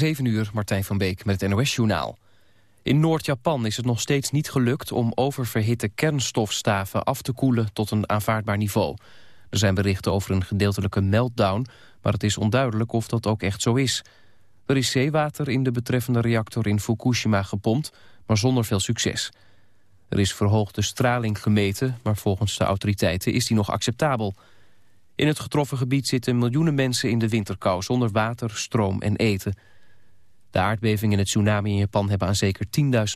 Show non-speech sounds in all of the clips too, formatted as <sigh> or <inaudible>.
7 uur, Martijn van Beek met het NOS-journaal. In Noord-Japan is het nog steeds niet gelukt om oververhitte kernstofstaven af te koelen tot een aanvaardbaar niveau. Er zijn berichten over een gedeeltelijke meltdown, maar het is onduidelijk of dat ook echt zo is. Er is zeewater in de betreffende reactor in Fukushima gepompt, maar zonder veel succes. Er is verhoogde straling gemeten, maar volgens de autoriteiten is die nog acceptabel. In het getroffen gebied zitten miljoenen mensen in de winterkou zonder water, stroom en eten. De aardbeving en het tsunami in Japan hebben aan zeker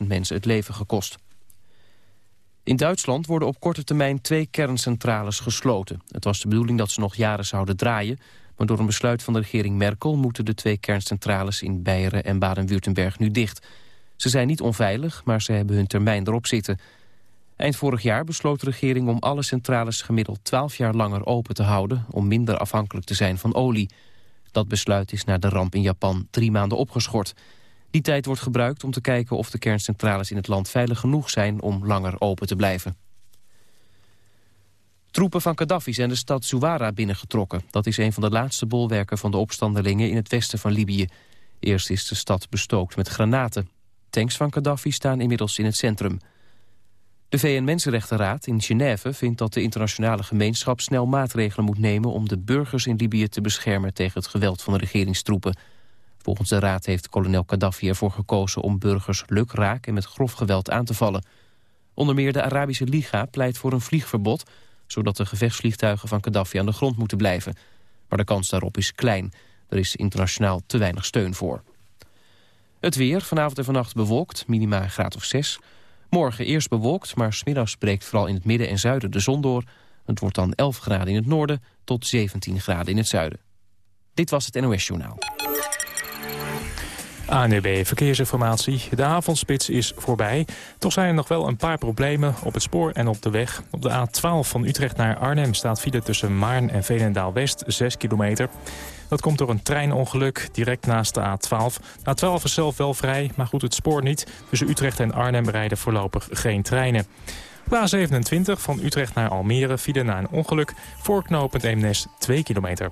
10.000 mensen het leven gekost. In Duitsland worden op korte termijn twee kerncentrales gesloten. Het was de bedoeling dat ze nog jaren zouden draaien... maar door een besluit van de regering Merkel... moeten de twee kerncentrales in Beieren en Baden-Württemberg nu dicht. Ze zijn niet onveilig, maar ze hebben hun termijn erop zitten. Eind vorig jaar besloot de regering om alle centrales gemiddeld 12 jaar langer open te houden... om minder afhankelijk te zijn van olie. Dat besluit is na de ramp in Japan drie maanden opgeschort... Die tijd wordt gebruikt om te kijken of de kerncentrales in het land veilig genoeg zijn om langer open te blijven. Troepen van Gaddafi zijn de stad Zuwara binnengetrokken. Dat is een van de laatste bolwerken van de opstandelingen in het westen van Libië. Eerst is de stad bestookt met granaten. Tanks van Gaddafi staan inmiddels in het centrum. De VN-Mensenrechtenraad in Genève vindt dat de internationale gemeenschap snel maatregelen moet nemen om de burgers in Libië te beschermen tegen het geweld van de regeringstroepen. Volgens de raad heeft kolonel Gaddafi ervoor gekozen om burgers lukraak en met grof geweld aan te vallen. Onder meer de Arabische Liga pleit voor een vliegverbod, zodat de gevechtsvliegtuigen van Gaddafi aan de grond moeten blijven. Maar de kans daarop is klein. Er is internationaal te weinig steun voor. Het weer, vanavond en vannacht bewolkt, minima graad of 6. Morgen eerst bewolkt, maar smiddags breekt vooral in het midden en zuiden de zon door. Het wordt dan 11 graden in het noorden tot 17 graden in het zuiden. Dit was het NOS Journaal. ANUB Verkeersinformatie. De avondspits is voorbij. Toch zijn er nog wel een paar problemen op het spoor en op de weg. Op de A12 van Utrecht naar Arnhem staat file tussen Maarn en Veenendaal-West 6 kilometer. Dat komt door een treinongeluk direct naast de A12. De A12 is zelf wel vrij, maar goed, het spoor niet. Tussen Utrecht en Arnhem rijden voorlopig geen treinen. De A27 van Utrecht naar Almere file na een ongeluk. Voorknopend Eemnes 2 kilometer.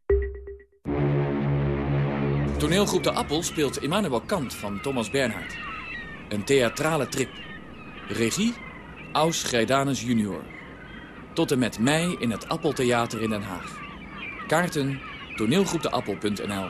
Toneelgroep De Appel speelt Immanuel Kant van Thomas Bernhard. Een theatrale trip. Regie, Aus Grijdanus junior. Tot en met mei in het Appeltheater in Den Haag. Kaarten toneelgroepdeappel.nl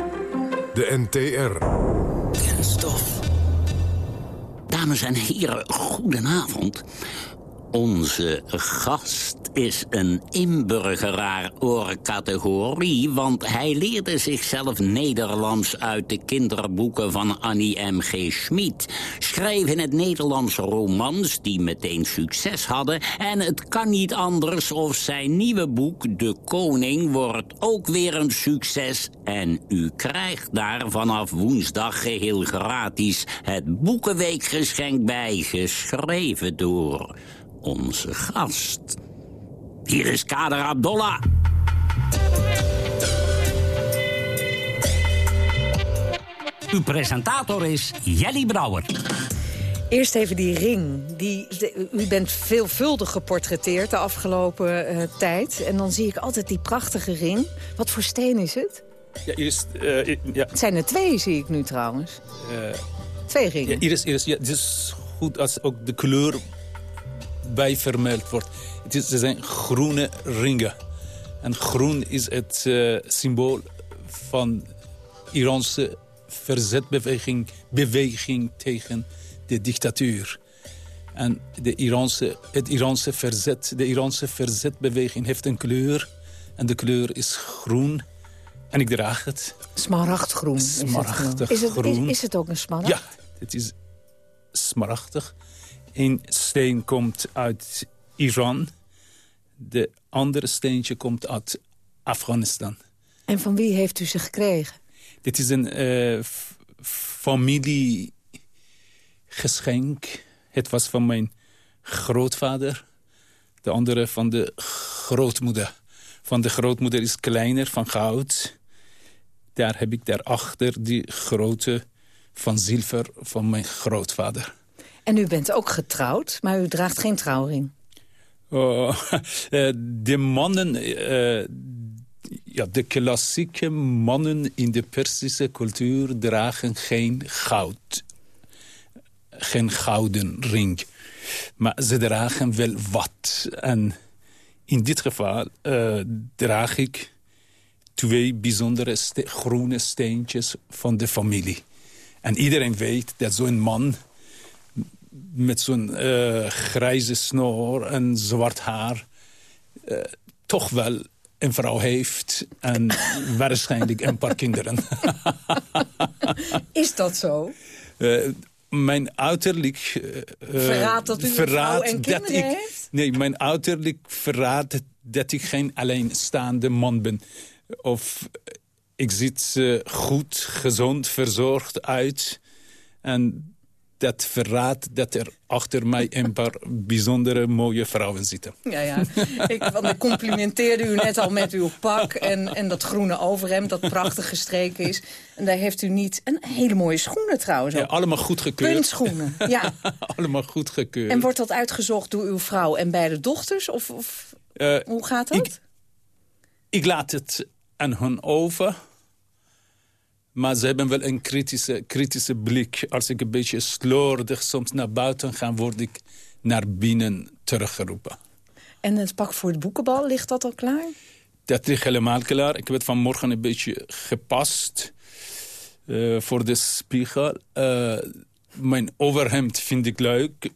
De NTR. Kenstof. Dames en heren, goedenavond. Onze gast is een inburgeraar categorie, want hij leerde zichzelf Nederlands uit de kinderboeken van Annie M.G. Schmid. Schreef in het Nederlands romans die meteen succes hadden... en het kan niet anders of zijn nieuwe boek De Koning wordt ook weer een succes... en u krijgt daar vanaf woensdag geheel gratis het Boekenweekgeschenk bij... geschreven door onze gast. Hier is Kader Abdollah. Uw presentator is Jelly Brouwer. Eerst even die ring. Die, u bent veelvuldig geportretteerd de afgelopen uh, tijd. En dan zie ik altijd die prachtige ring. Wat voor steen is het? Ja, is, uh, ja. Het zijn er twee, zie ik nu trouwens. Uh, twee ringen. Ja, hier is, hier is, ja, het is goed als ook de kleur bij vermeld wordt. Het is, ze zijn groene ringen. En groen is het uh, symbool van Iranse verzetbeweging beweging tegen de dictatuur. En de Iranse, het Iranse verzet, de Iranse verzetbeweging heeft een kleur. En de kleur is groen. En ik draag het. Smaragdgroen. Smaragdig is het, groen. Is, is, het ook een smaragd? Ja, het is smaragdig. Eén steen komt uit Iran. De andere steentje komt uit Afghanistan. En van wie heeft u ze gekregen? Dit is een uh, familiegeschenk. Het was van mijn grootvader. De andere van de grootmoeder. Van de grootmoeder is kleiner, van goud. Daar heb ik daarachter die grote van zilver van mijn grootvader. En u bent ook getrouwd, maar u draagt geen trouwring. Oh, <laughs> de mannen, uh, ja, de klassieke mannen in de Persische cultuur dragen geen goud. Geen gouden ring. Maar ze dragen wel wat. En in dit geval uh, draag ik twee bijzondere groene steentjes van de familie. En iedereen weet dat zo'n man met zo'n uh, grijze snor en zwart haar... Uh, toch wel een vrouw heeft en <laughs> waarschijnlijk een paar kinderen. Is dat zo? Uh, mijn uiterlijk... verraadt dat u vrouw en kinderen ik, heeft? Nee, mijn uiterlijk verraadt dat ik geen alleenstaande man ben. Of ik ziet goed, gezond, verzorgd uit. En dat verraadt dat er achter mij een paar bijzondere mooie vrouwen zitten. Ja, ja. Ik, want ik complimenteerde u net al met uw pak en, en dat groene overhemd dat prachtig gestreken is. En daar heeft u niet een hele mooie schoenen trouwens. Ja, allemaal goed gekeurd. Puntschoenen, ja. <laughs> allemaal goed gekeurd. En wordt dat uitgezocht door uw vrouw en beide dochters? Of, of uh, hoe gaat dat? Ik, ik laat het aan hun over... Maar ze hebben wel een kritische, kritische blik. Als ik een beetje slordig soms naar buiten ga... word ik naar binnen teruggeroepen. En het pak voor het boekenbal, ligt dat al klaar? Dat ligt helemaal klaar. Ik het vanmorgen een beetje gepast uh, voor de spiegel. Uh, mijn overhemd vind ik leuk.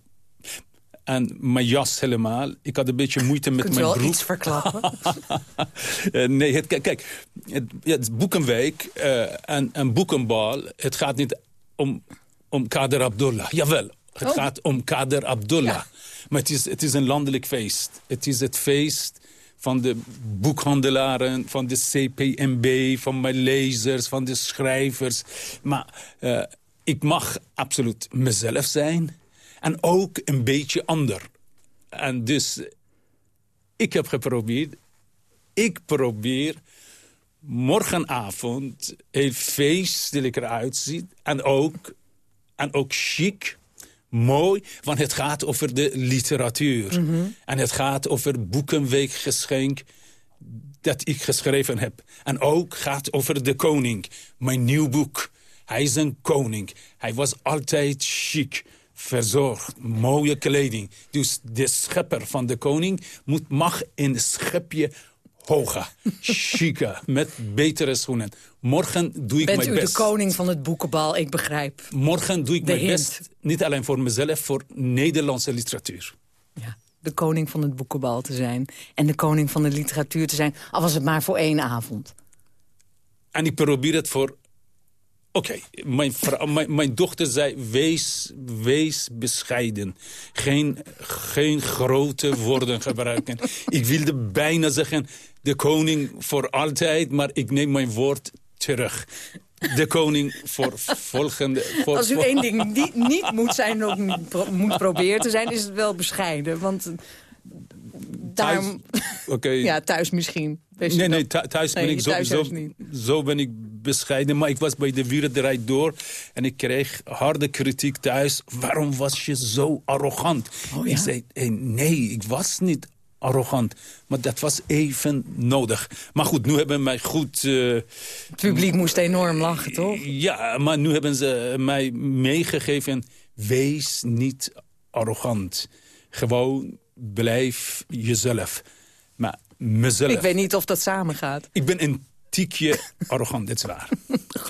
En mijn jas helemaal. Ik had een beetje moeite met mijn wel broek. iets verklappen? uh, <laughs> nee, het, kijk, het, het is Boekenweek uh, en, en Boekenbal. Het gaat niet om, om Kader Abdullah. Jawel, het Oh. gaat om Kader Abdullah. Ja. Maar het is, het is een landelijk feest. Het is het feest van de boekhandelaren, van de CPMB, van mijn lezers, van de schrijvers. Maar uh, ik mag absoluut mezelf zijn. En ook een beetje ander. En dus, ik heb geprobeerd... Ik probeer morgenavond heel feestelijk eruit ziet. En ook, en ook chic, mooi. Want het gaat over de literatuur. Mhm. En het gaat over Boekenweekgeschenk dat ik geschreven heb. En ook gaat over de koning. Mijn nieuw boek. Hij is een koning. Hij was altijd chic verzorgd, mooie kleding. Dus de schepper van de koning moet, mag een schepje hoger, chiquer, <laughs> met betere schoenen. Morgen doe ik Bent mijn u best. de koning van het boekenbal? Ik begrijp. Morgen doe ik De mijn hint. best, niet alleen voor mezelf, voor Nederlandse literatuur. Ja, de koning van het boekenbal te zijn. En de koning van de literatuur te zijn. Al was het maar voor één avond. En ik probeer het voor... Oké, mijn, mijn, mijn dochter zei, wees, wees bescheiden. Geen, geen grote woorden gebruiken. ik wilde bijna zeggen, de koning voor altijd, maar ik neem mijn woord terug. De koning voor volgende... Voor, Als u één ding niet, niet moet zijn, ook niet pro- moet proberen te zijn... is het wel bescheiden. Want eh, daarom... Oké. <laughs> Ja, thuis misschien. Nee, nee, thu- thuis ben Nee, ik zo, thuis zo, niet. zo ben ik bescheiden. Maar ik was bij de Draait Door en ik kreeg harde kritiek thuis. Waarom was je zo arrogant? Oh, ja? Ik zei, hey, nee, ik was niet arrogant. Maar dat was even nodig. Maar goed, nu hebben mij goed... eh, Het publiek moest enorm lachen, toch? ja, maar nu hebben ze mij meegegeven... wees niet arrogant. Gewoon blijf jezelf. Maar mezelf... Ik weet niet of dat samengaat. Ik ben een tikje <laughs> arrogant, dit is waar.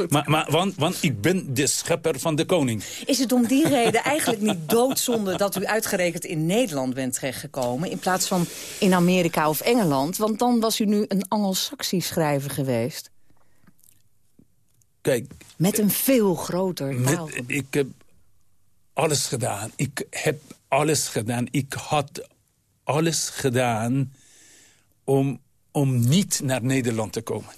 Maar, maar, want, want ik ben de schepper van de koning. Is het om die <laughs> reden eigenlijk niet doodzonde... dat u uitgerekend in Nederland bent terechtgekomen... in plaats van in Amerika of Engeland? Want dan was u nu een Anglo-Saxisch schrijver geweest. Kijk... Met een veel groter taal. ik heb alles gedaan. Ik heb alles gedaan. Ik had alles gedaan om, om niet naar Nederland te komen.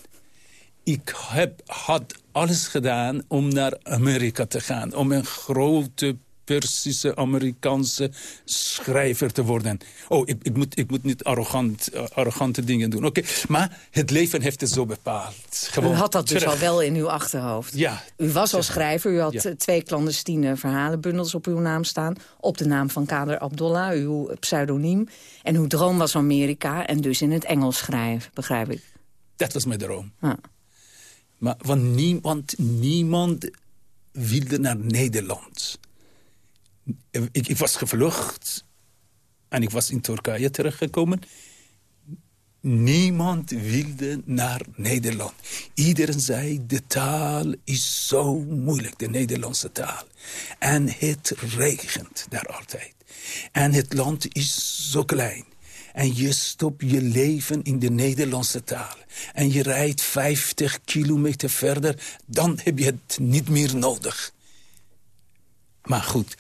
Ik heb, had alles gedaan om naar Amerika te gaan. Om een grote Persische, Amerikaanse schrijver te worden. Oh, ik, ik, moet, ik moet niet arrogant, uh, arrogante dingen doen. Oké, maar het leven heeft het zo bepaald. Gewoon u had dat dus al wel in uw achterhoofd. Ja. U was al schrijver, u had ja. twee clandestine verhalenbundels op uw naam staan. Op de naam van Kader Abdollah, uw pseudoniem. En uw droom was Amerika en dus in het Engels schrijven, begrijp ik. Dat was mijn droom. Maar want niemand, niemand wilde naar Nederland. Ik, ik, was gevlucht en ik was in Turkije terechtgekomen. Niemand wilde naar Nederland. Iedereen zei, de taal is zo moeilijk, de Nederlandse taal. En het regent daar altijd. En het land is zo klein. En je stopt je leven in de Nederlandse taal. En je rijdt 50 kilometer verder, dan heb je het niet meer nodig. Maar goed,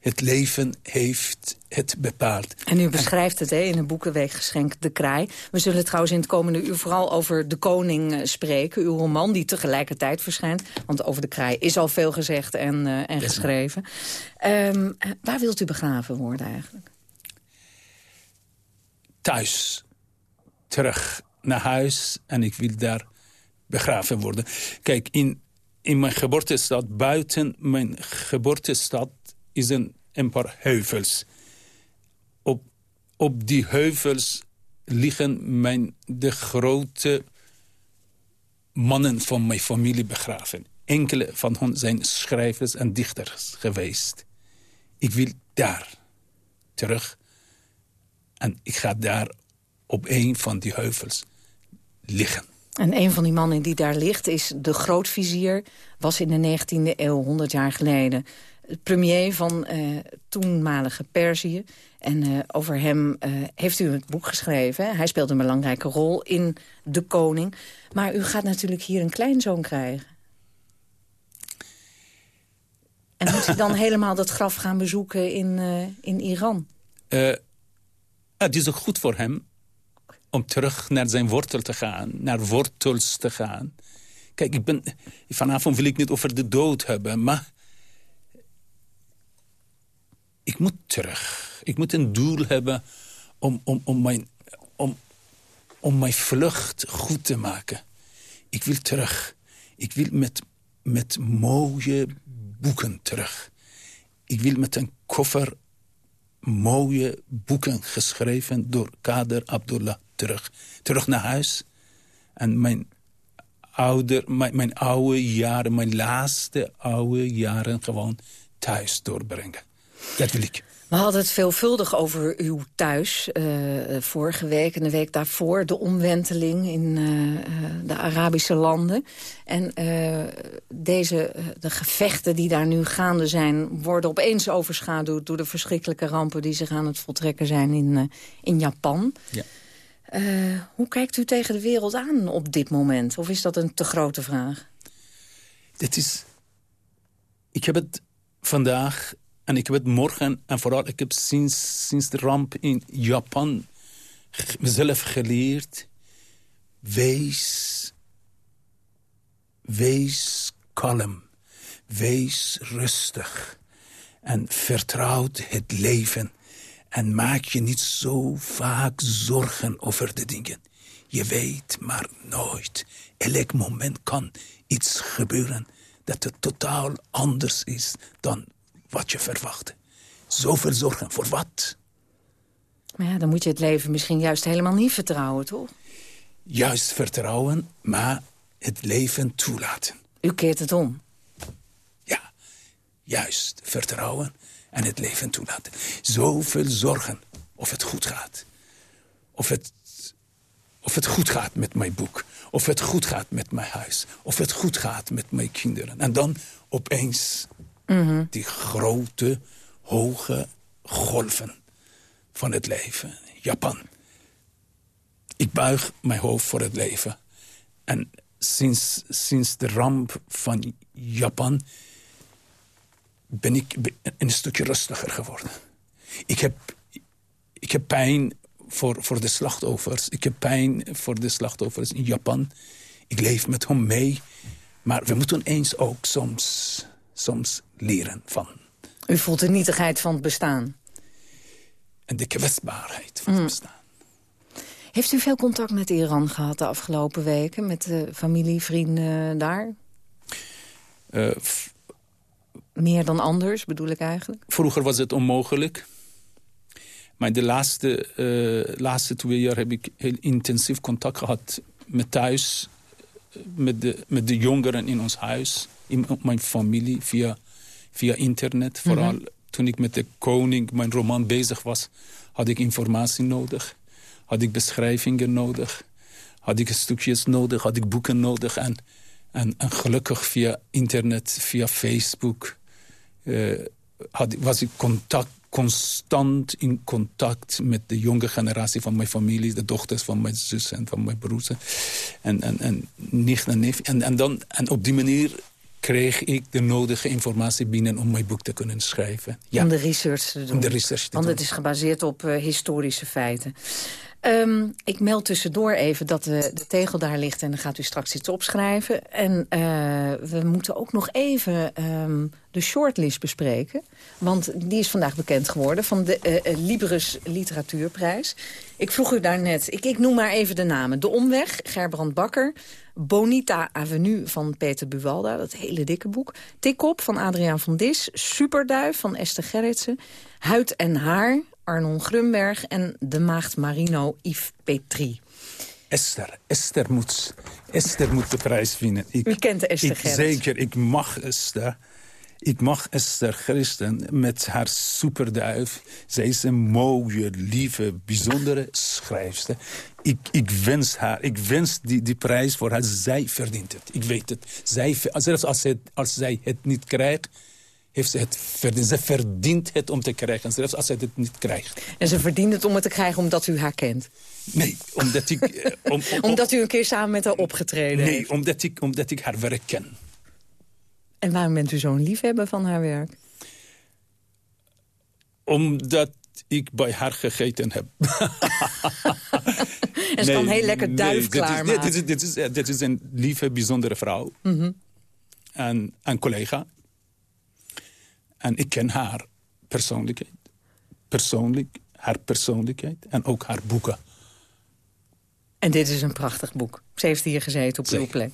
het leven heeft het bepaald. En u beschrijft het hè, in een boekenweekgeschenk De Kraai. We zullen trouwens in het komende uur vooral over De Koning spreken. Uw roman die tegelijkertijd verschijnt. Want over De Kraai is al veel gezegd en, uh, en geschreven. Um, waar wilt u begraven worden eigenlijk? Thuis. Terug naar huis. En ik wil daar begraven worden. Kijk, in, in mijn geboortestad, buiten mijn geboortestad is een, een paar heuvels. Op, op die heuvels liggen mijn, de grote mannen van mijn familie begraven. Enkele van hen zijn schrijvers en dichters geweest. Ik wil daar terug. En ik ga daar op een van die heuvels liggen. En een van die mannen die daar ligt is de grootvizier. Was in de 19e eeuw, 100 jaar geleden premier van uh, toenmalige Perzië. En uh, over hem uh, heeft u het boek geschreven. Hij speelt een belangrijke rol in De Koning. Maar u gaat natuurlijk hier een kleinzoon krijgen. En moet u dan <laughs> helemaal dat graf gaan bezoeken in, in Iran? Het is ook goed voor hem om terug naar zijn wortel te gaan. Naar wortels te gaan. Kijk, ik ben, vanavond wil ik niet over de dood hebben, maar ik moet terug. Ik moet een doel hebben om, om, om, mijn, om, om mijn vlucht goed te maken. Ik wil terug. Ik wil met, met mooie boeken terug. Ik wil met een koffer mooie boeken geschreven door Kader Abdullah terug. Terug naar huis. En mijn, ouder, mijn, mijn oude jaren, mijn laatste oude jaren gewoon thuis doorbrengen. Dat wil ik. We hadden het veelvuldig over uw thuis uh, vorige week en de week daarvoor. De omwenteling in uh, de Arabische landen. En uh, deze, de gevechten die daar nu gaande zijn... worden opeens overschaduwd door de verschrikkelijke rampen... die zich aan het voltrekken zijn in, in Japan. Ja. hoe kijkt u tegen de wereld aan op dit moment? Of is dat een te grote vraag? Dit is... Ik heb het vandaag en ik heb het morgen, en vooral ik heb sinds, sinds de ramp in Japan mezelf geleerd. Wees, wees kalm, wees rustig. En vertrouw het leven. En maak je niet zo vaak zorgen over de dingen. Je weet maar nooit. Elk moment kan iets gebeuren dat het totaal anders is dan wat je verwachtte. Zoveel zorgen, voor wat? Maar ja, dan moet je het leven misschien juist helemaal niet vertrouwen, toch? Juist vertrouwen, maar het leven toelaten. U keert het om? Ja, juist vertrouwen en het leven toelaten. Zoveel zorgen of het goed gaat. Of het, of het goed gaat met mijn boek. Of het goed gaat met mijn huis. Of het goed gaat met mijn kinderen. En dan opeens die grote, hoge golven van het leven. Japan. Ik buig mijn hoofd voor het leven. En sinds, sinds de ramp van Japan ben ik een stukje rustiger geworden. Ik heb, ik heb pijn voor, voor de slachtoffers. Ik heb pijn voor de slachtoffers in Japan. Ik leef met hem mee. Maar we moeten eens ook soms, soms leren van. U voelt de nietigheid van het bestaan? En de kwetsbaarheid van het Mm. bestaan. Heeft u veel contact met Iran gehad de afgelopen weken? Met de familie, vrienden daar? Eh, Meer dan anders, bedoel ik eigenlijk? Vroeger was het onmogelijk. Maar de laatste, eh, laatste twee jaar heb ik heel intensief contact gehad met thuis. eh, Met de, met de jongeren in ons huis. In mijn familie via, via internet. Vooral Mhm. toen ik met de koning mijn roman bezig was... had ik informatie nodig. Had ik beschrijvingen nodig. Had ik stukjes nodig. Had ik boeken nodig. En, en, en gelukkig via internet, via Facebook... eh, had, was ik contact, constant in contact met de jonge generatie van mijn familie. De dochters van mijn zus en van mijn broers. En, en, en nicht en neef. En, en, dan, en op die manier kreeg ik de nodige informatie binnen om mijn boek te kunnen schrijven. Ja. Om de research te doen. Om de research te Want doen. het is gebaseerd op eh, historische feiten. Ehm, ik meld tussendoor even dat de, de tegel daar ligt... en dan gaat u straks iets opschrijven. En eh, we moeten ook nog even ehm, de shortlist bespreken. Want die is vandaag bekend geworden van de eh, eh, Libris Literatuurprijs. Ik vroeg u daarnet, ik, ik noem maar even de namen. De Omweg, Gerbrand Bakker. Bonita Avenue van Peter Buwalda, dat hele dikke boek. Tikop van Adriaan van Dis. Superduif van Esther Gerritsen. Huid en Haar, Arnon Grunberg. En De Maagd Marino, Yves Petrie. Esther, Esther moet, Esther moet de prijs winnen. Ik, U kent Esther ik, Gerritsen. Zeker, ik mag Esther. Ik mag Esther Christen met haar superduif. Zij is een mooie, lieve, bijzondere schrijfster. Ik, ik wens haar, ik wens die, die prijs voor haar. Zij verdient het. Ik weet het. Zij, zelfs als, het, als zij het niet krijgt, heeft ze het verdiend. Ze verdient het om te krijgen, zelfs als zij het niet krijgt. En ze verdient het om het te krijgen omdat u haar kent. Nee, omdat ik... eh, om, om- <laughs> Omdat u een keer samen met haar opgetreden heeft. Nee, omdat ik, omdat ik haar werk ken. En waarom bent u zo'n liefhebber van haar werk? Omdat ik bij haar gegeten heb. <laughs> En ze kan heel lekker duif is- klaarmaken. Dit is, dit, is, dit is een lieve, bijzondere vrouw. Mhm. En een collega. En ik ken haar persoonlijkheid. Persoonlijk, haar persoonlijkheid. En ook haar boeken. En dit is een prachtig boek. Ze heeft hier gezeten op uw plek.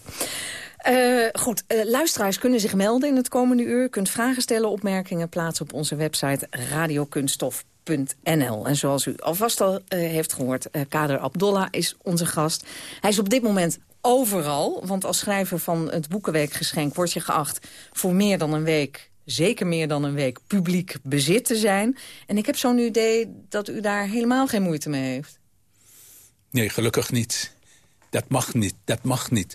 Eh, goed, eh, luisteraars kunnen zich melden in het komende uur. Kunt vragen stellen, opmerkingen plaatsen op onze website radiokunststof.nl. En zoals u alvast al eh, heeft gehoord, eh, Kader Abdollah is onze gast. Hij is op dit moment overal, want als schrijver van het Boekenweekgeschenk... wordt je geacht voor meer dan een week, zeker meer dan een week, publiek bezit te zijn. En ik heb zo'n idee dat u daar helemaal geen moeite mee heeft. Nee, gelukkig niet. Dat mag niet, dat mag niet.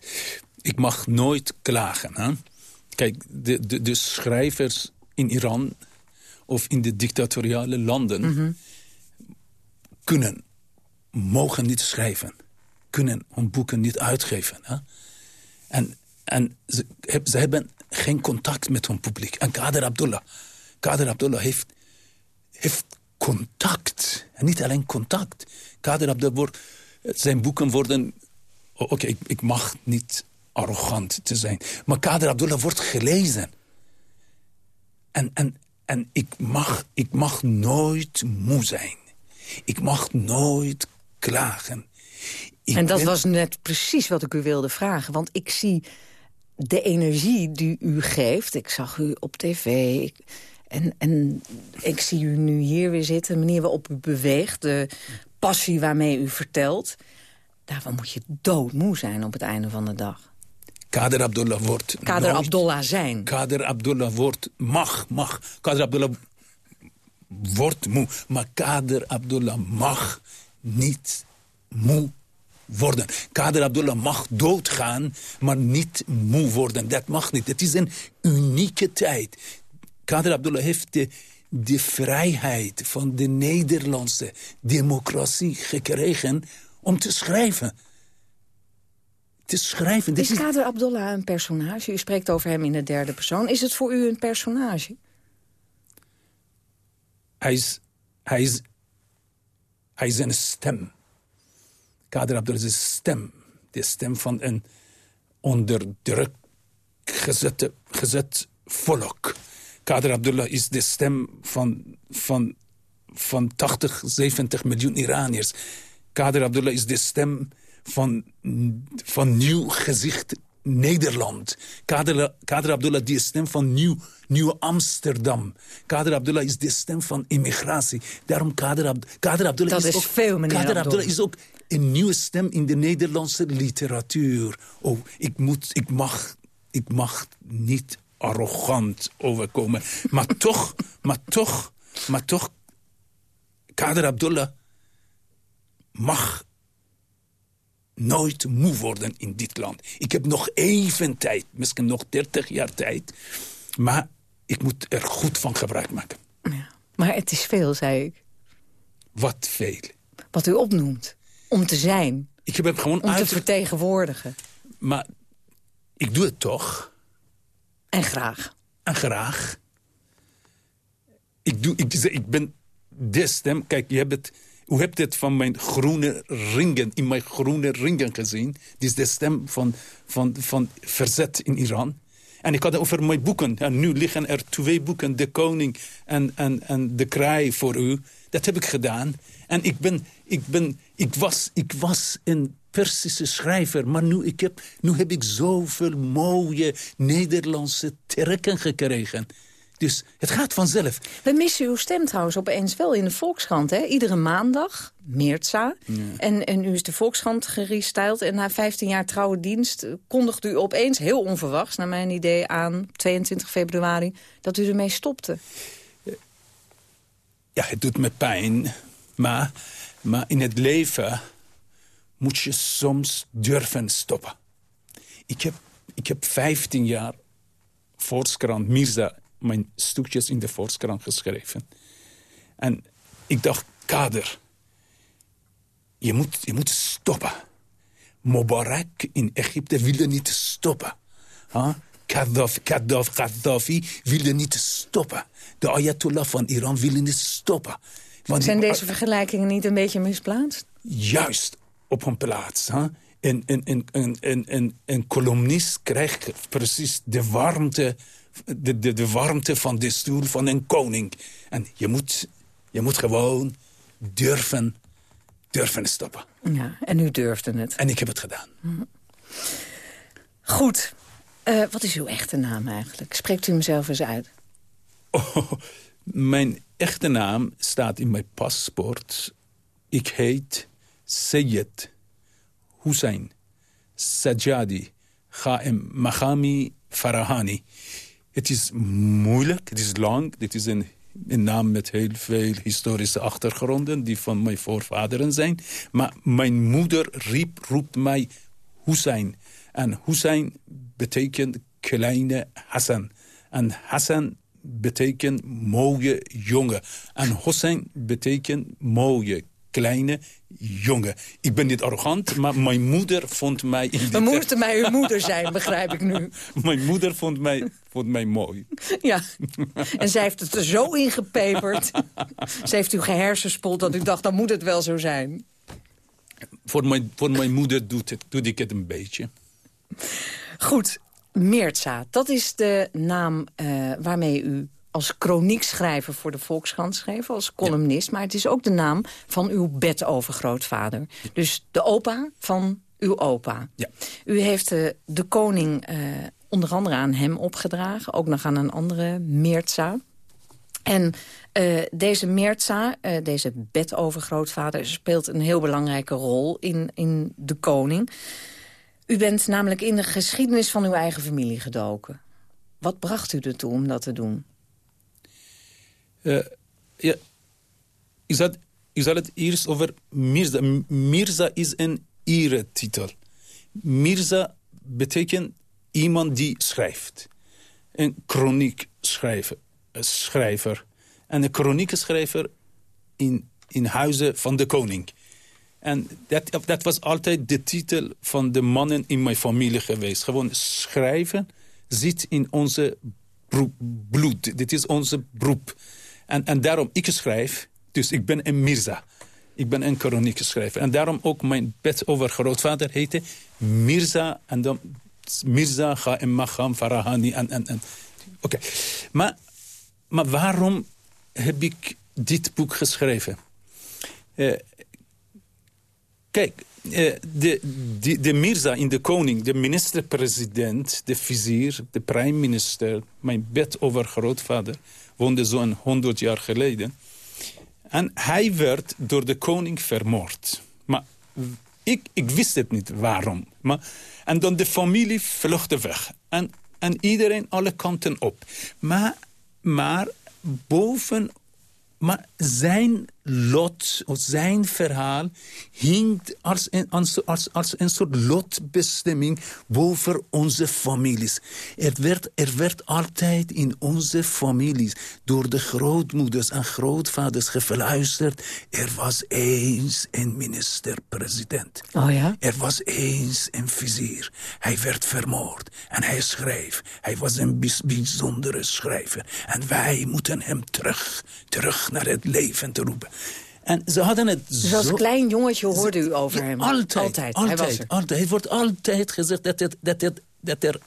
Ik mag nooit klagen. Hè? Kijk, de, de, de schrijvers in Iran of in de dictatoriale landen... kunnen, mogen niet schrijven. Kunnen hun boeken niet uitgeven. Hè? En, en ze, heb- ze hebben geen contact met hun publiek. En Kader Abdullah, Kader Abdullah heeft, heeft contact. En niet alleen contact. Kader Abdullah wordt, zijn boeken worden... Oké, ik, ik mag niet arrogant te zijn. Maar Kader Abdullah wordt gelezen. En, en, en ik, mag, ik mag nooit moe zijn. Ik mag nooit klagen. Ik en dat ben- was net precies wat ik u wilde vragen. Want ik zie de energie die u geeft. Ik zag u op tv. ik- en, en ik zie u nu hier weer zitten. De manier waarop u beweegt. De passie waarmee u vertelt. Daarvan moet je doodmoe zijn op het einde van de dag. Kader Abdullah wordt... Kader nooit- Abdollah zijn. Kader Abdullah wordt... Mag, mag. Kader Abdullah wordt moe. Maar Kader Abdullah mag niet moe worden. Kader Abdullah mag doodgaan, maar niet moe worden. Dat mag niet. Het is een unieke tijd. Kader Abdullah heeft de, de vrijheid van de Nederlandse democratie gekregen om te schrijven. Te schrijven. Is Kader Abdullah een personage? U spreekt over hem in de derde persoon. Is het voor u een personage? Hij is, hij is, hij is een stem. Kader Abdullah is een stem. De stem van een onder druk gezette, gezet volk. Kader Abdullah is de stem van, van, van 80, 70 miljoen Iraniërs. Kader Abdullah is de stem van, van nieuw gezicht Nederland. Kader, Kader Abdullah is de stem van nieuw, nieuw Amsterdam. Kader Abdullah is de stem van immigratie. Daarom Kader, Ab, Kader Abdullah Dat is, ook, veel, meneer Kader Abdullah. Abdullah is ook een nieuwe stem in de Nederlandse literatuur. Oh, ik, moet, ik, mag, ik mag niet arrogant overkomen. Maar <laughs> toch, maar toch, maar toch... Kader Abdullah mag nooit moe worden in dit land. Ik heb nog even tijd, misschien nog 30 jaar tijd... maar ik moet er goed van gebruik maken. Ja. Maar het is veel, zei ik. Wat veel. Wat u opnoemt. Om te zijn. Ik heb gewoon Om te uit... vertegenwoordigen. Maar ik doe het toch. En graag. En graag. Ik, doe, ik, ik ben de stem. Kijk, je hebt het, u hebt het van mijn groene ringen, in mijn groene ringen gezien. Dit is de stem van, van, van verzet in Iran. En ik had het over mijn boeken. En nu liggen er twee boeken, De Koning en, en, en De Kraai voor u. Dat heb ik gedaan. En ik, ben, ik, ben, ik, was, ik was een Persische schrijver. Maar nu, ik heb, nu heb ik zoveel mooie Nederlandse trekken gekregen. Dus het gaat vanzelf. We missen uw stem trouwens opeens wel in de Volkskrant. Hè? Iedere maandag, Meertza. En, en u is de Volkskrant gerestyled. En na 15 jaar trouwe dienst kondigt u opeens, heel onverwachts... naar mijn idee aan, 22 februari, dat u ermee stopte. Ja, het doet me pijn. Maar, maar in het leven moet je soms durven stoppen. Ik heb, ik heb 15 jaar Volkskrant, Mirza, mijn stukjes in de Volkskrant geschreven. En ik dacht, kader, je moet, je moet stoppen. Mubarak in Egypte wilde niet stoppen. Huh? Gaddafi, Gaddafi, Gaddafi wilde niet stoppen. De Ayatollah van Iran wilde niet stoppen. Want Zijn deze vergelijkingen niet een beetje misplaatst? juist op een plaats. Een, een, een, een, een, een, een columnist krijgt precies de warmte, de, de, de warmte van de stoel van een koning. En je moet, je moet gewoon durven, durven stoppen. Ja, en u durfde het. En ik heb het gedaan. Goed. Eh, wat is uw echte naam eigenlijk? Spreekt u hem zelf eens uit? Oh, mijn echte naam staat in mijn paspoort. Ik heet Seyed Hussein Sajadi Khaem Mahami Farahani. Het is moeilijk, het is lang. Dit is een, een naam met heel veel historische achtergronden... die van mijn voorvaderen zijn. Maar mijn moeder riep, roept mij Hussein. En Hussein betekent kleine Hassan. En Hassan betekent mooie jongen. En Hussein betekent mooie kleine jongen. Ik ben niet arrogant, maar mijn moeder vond mij... In We moeten mij uw moeder <laughs> zijn, begrijp ik nu. Mijn moeder vond mij, vond mij mooi. Ja, en zij heeft het er zo ingepeperd. Ze heeft u gehersenspoeld dat u dacht, dan moet het wel zo zijn. Voor mijn, voor mijn moeder doet, het, doe ik het een beetje. Goed, Meertza, dat is de naam eh, waarmee u als chroniekschrijver voor de Volkskrant schreef, als columnist. Maar het is ook de naam van uw bedovergrootvader. Dus de opa van uw opa. Ja. U heeft eh, de koning eh, onder andere aan hem opgedragen. Ook nog aan een andere Meertza. En eh, deze Meertza, eh, deze bedovergrootvader... speelt een heel belangrijke rol in, in de koning. U bent namelijk in de geschiedenis van uw eigen familie gedoken. Wat bracht u ertoe om dat te doen? Eh, ja, ik, zal, ik zal het eerst over Mirza. Mirza is een eretitel. Mirza betekent iemand die schrijft. Een chroniek schrijver. schrijver. En een chroniekschrijver in, in huizen van de koning. En dat, dat was altijd de titel van de mannen in mijn familie geweest. Gewoon schrijven zit in onze bloed. Dit is onze beroep. En, en daarom, ik schrijf, dus ik ben een Mirza. Ik ben een schrijver. En daarom ook mijn bed over grootvader heette Mirza. En dan Mirza, Ga Magham, Farahani. En, en, en. Oké. Maar, maar waarom heb ik dit boek geschreven? Uh, kijk, uh, de, de, de Mirza in de koning, de minister-president, de vizier, de prime-minister... mijn bed over grootvader woonde zo'n 100 jaar geleden. En hij werd door de koning vermoord. Maar ik, ik wist het niet waarom. Maar, en dan de familie vluchtte weg. En, en iedereen alle kanten op. Maar, maar boven maar zijn lot, of zijn verhaal, hing als een, als, als, als een soort lotbestemming boven onze families. Er werd, er werd altijd in onze families door de grootmoeders en grootvaders gefluisterd. Er was eens een minister-president. Oh ja? Er was eens een vizier. Hij werd vermoord en hij schreef. Hij was een bijzondere schrijver. En wij moeten hem terug, terug naar het leven te roepen. En ze hadden het dus als klein jongetje hoorde u over hem? Altijd, altijd. altijd, hij, was er. altijd. Het wordt altijd gezegd dat, het, dat, het, dat er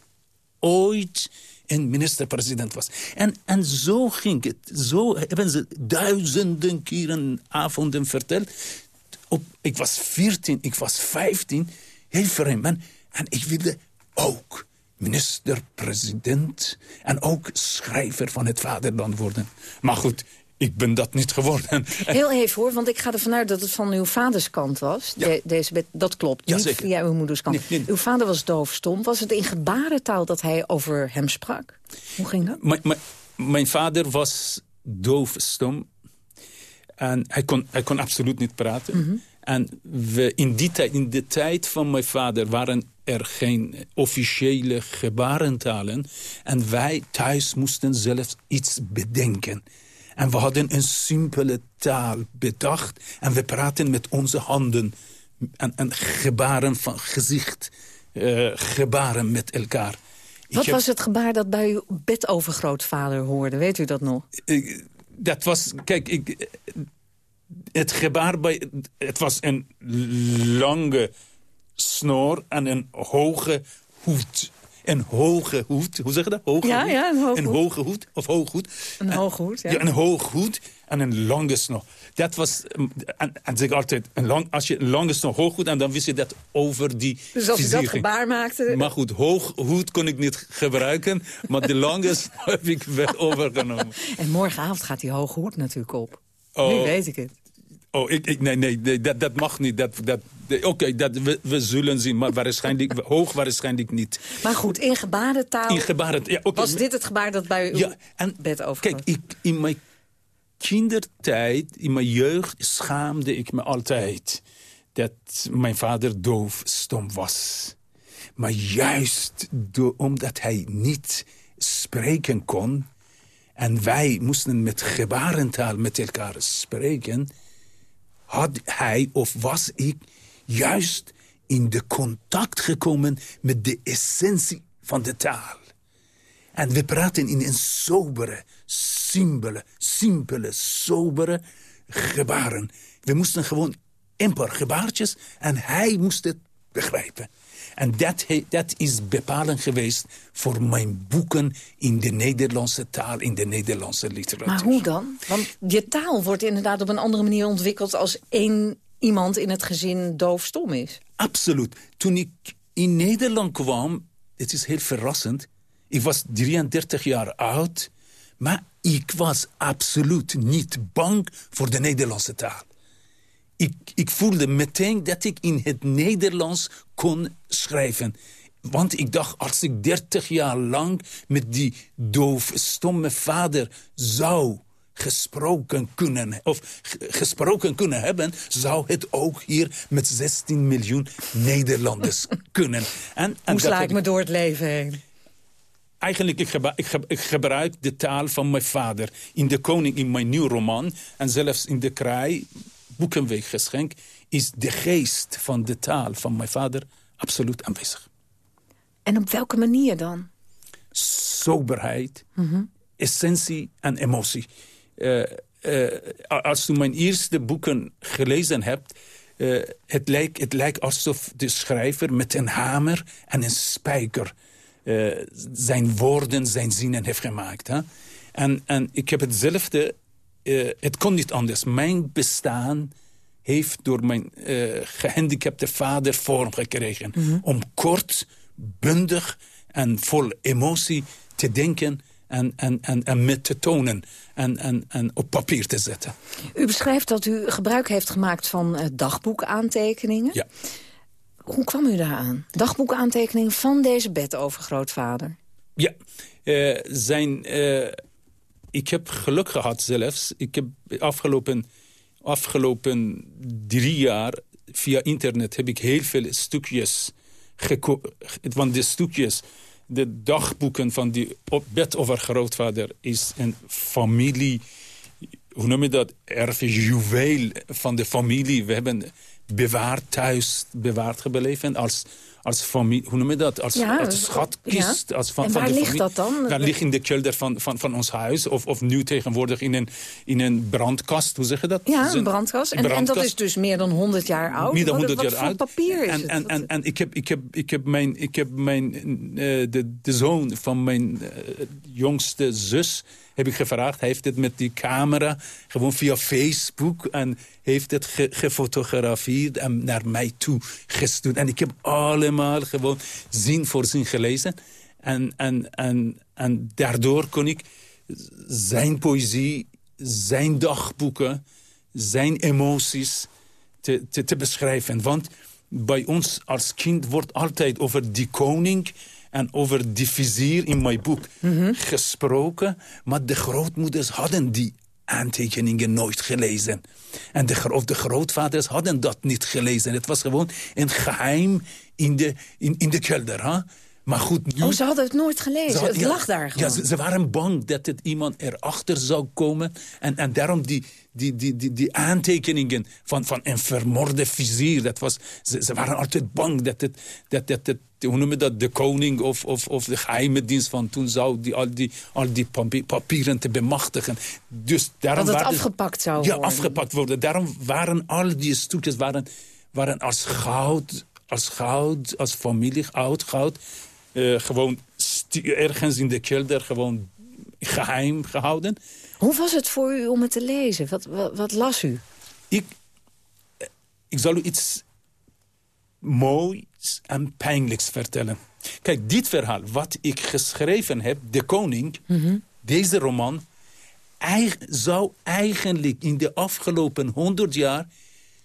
ooit een minister-president was. En, en zo ging het. Zo hebben ze duizenden keren avonden verteld. Op, ik was 14, ik was 15. Heel vreemd. En, en ik wilde ook minister-president en ook schrijver van het vaderland worden. Maar goed, ik ben dat niet geworden. <laughs> Heel even hoor, want ik ga ervan uit dat het van uw vaders kant was. deze, dat klopt, ja, niet zeker. via uw moeders kant. Uw vader was doofstom. Was het in gebarentaal dat hij over hem sprak? Hoe ging dat? mijn vader was doofstom. En hij kon, hij kon absoluut niet praten. Mhm. En we, in, die tijd, in de tijd van mijn vader waren er geen officiële gebarentalen. En wij thuis moesten zelf iets bedenken. En we hadden een simpele taal bedacht. En we praten met onze handen. En, en gebaren van gezicht. Uh, gebaren met elkaar. Wat was het gebaar dat bij uw bedovergrootvader hoorde? Weet u dat nog? Ik, dat was... Kijk, ik, het gebaar bij... Het was een lange snor en een hoge hoed een hoge hoed. Hoe zeg je dat? Hoge ja, hoed? ja, een hoge, een hoge hoed. Of hooghoed. Een hoge hoed, ja. ja. Een hoge hoed en een lange snor. Dat was, en, en zeg altijd, een lang, als je een lange snor hoog hoed, en dan wist je dat over die Dus als je dat gebaar maakte... Maar goed, hoog hoed kon ik niet gebruiken, maar de lange <laughs> snor heb ik wel overgenomen. En morgenavond gaat die hoge hoed natuurlijk op. Oh. Nu weet ik het. Oh, ik, ik, nee, nee, dat, dat mag niet. Dat, dat, Oké, dat we, we zullen zien, maar waarschijnlijk, <laughs> hoog waarschijnlijk niet. Maar goed, in gebarentaal in gebarentaal, ja, was dit het gebaar dat bij u ja, en, bed overkwam? Kijk, ik, in mijn kindertijd, in mijn jeugd, schaamde ik me altijd... dat mijn vader doof stom was. Maar juist door, omdat hij niet spreken kon... en wij moesten met gebarentaal met elkaar spreken had hij of was ik juist in de contact gekomen met de essentie van de taal. En we praten in een sobere, simpele, simpele, sobere gebaren. We moesten gewoon een paar gebaartjes en hij moest het begrijpen. En dat, dat is bepalend geweest voor mijn boeken in de Nederlandse taal, in de Nederlandse literatuur. Maar hoe dan? Want je taal wordt inderdaad op een andere manier ontwikkeld als één iemand in het gezin doofstom is. Absoluut. Toen ik in Nederland kwam, het is heel verrassend. Ik was 33 jaar oud, maar ik was absoluut niet bang voor de Nederlandse taal ik, ik voelde meteen dat ik in het Nederlands kon schrijven. Want ik dacht, als ik dertig jaar lang met die doof, stomme vader zou gesproken kunnen, of gesproken kunnen hebben... zou het ook hier met 16 miljoen Nederlanders <laughs> kunnen. En, en Hoe sla ik me door het leven heen? Eigenlijk, ik, gebruik, ik, ik gebruik de taal van mijn vader. In De Koning, in mijn nieuwe roman... en zelfs in De Kraai, Boekenweekgeschenk... is de geest van de taal van mijn vader absoluut aanwezig. En op welke manier dan? Soberheid, mhm. essentie en emotie. Uh, uh, als u mijn eerste boeken gelezen hebt... Uh, het, lijkt, het lijkt alsof de schrijver met een hamer en een spijker... zijn woorden, zijn zinnen heeft gemaakt. Hè? En, en ik heb hetzelfde... het kon niet anders. Mijn bestaan heeft door mijn gehandicapte vader vorm gekregen. Mhm. Om kort, bundig en vol emotie te denken en, en, en, en met te tonen en, en, en op papier te zetten. U beschrijft dat u gebruik heeft gemaakt van uh, dagboekaantekeningen. Ja. Hoe kwam u daaraan? Dagboekaantekeningen van deze bedovergrootvader? Ja, uh, zijn, uh, ik heb geluk gehad zelfs. Ik heb afgelopen, afgelopen drie jaar via internet heb ik heel veel stukjes want de stukjes, de dagboeken van die bed over grootvader is een familie, hoe noem je dat, juweel van de familie. We hebben bewaard thuis, bewaard gebleven als als familie, hoe noem je dat? Als, als schatkist. Als van, en waar ligt dat dan? Dat ligt in de kelder van, van, van ons huis. Of, of nu tegenwoordig in een, in een brandkast. Hoe zeg je dat? Ja, een brandkast. En, en, dat is dus meer dan 100 jaar oud? Meer dan 100 jaar oud. papier is en, En, en, en ik heb, ik heb, ik heb mijn, ik heb mijn uh, de, de zoon van mijn uh, jongste zus heb ik gevraagd. Hij heeft het met die camera, gewoon via Facebook... en heeft het gefotografeerd en naar mij toe gestuurd. En ik heb allemaal gewoon zin voor zin gelezen. En, en, en, en daardoor kon ik zijn poëzie, zijn dagboeken... zijn emoties te, te, te beschrijven. Want bij ons als kind wordt altijd over die koning en over die vizier in mijn boek mhm. gesproken. Maar de grootmoeders hadden die aantekeningen nooit gelezen. En de, of de grootvaders hadden dat niet gelezen. Het was gewoon een geheim in de, in, in de kelder. Hè? Maar goed, nu... Oh, ze hadden het nooit gelezen. het lag daar gewoon. Ja, ze, waren bang dat het iemand erachter zou komen. En, en daarom die, die, die, die, die aantekeningen van, van een vermoorde vizier. Dat was, ze, ze waren altijd bang dat het, dat, dat, dat, hoe noem je dat, de koning of, of, of de geheime dienst van toen zou die, al, die, al die papieren te bemachtigen. Dus daarom dat het afgepakt zou worden. Ja, afgepakt worden. Daarom waren al die stukjes waren, waren als goud, als goud, als familie, oud goud gewoon ergens in de kelder gewoon geheim gehouden. Hoe was het voor u om het te lezen? Wat, wat, wat las u? Ik, ik zal u iets moois en pijnlijks vertellen. Kijk, dit verhaal wat ik geschreven heb, De Koning... Mhm. deze roman, zou eigenlijk in de afgelopen honderd jaar...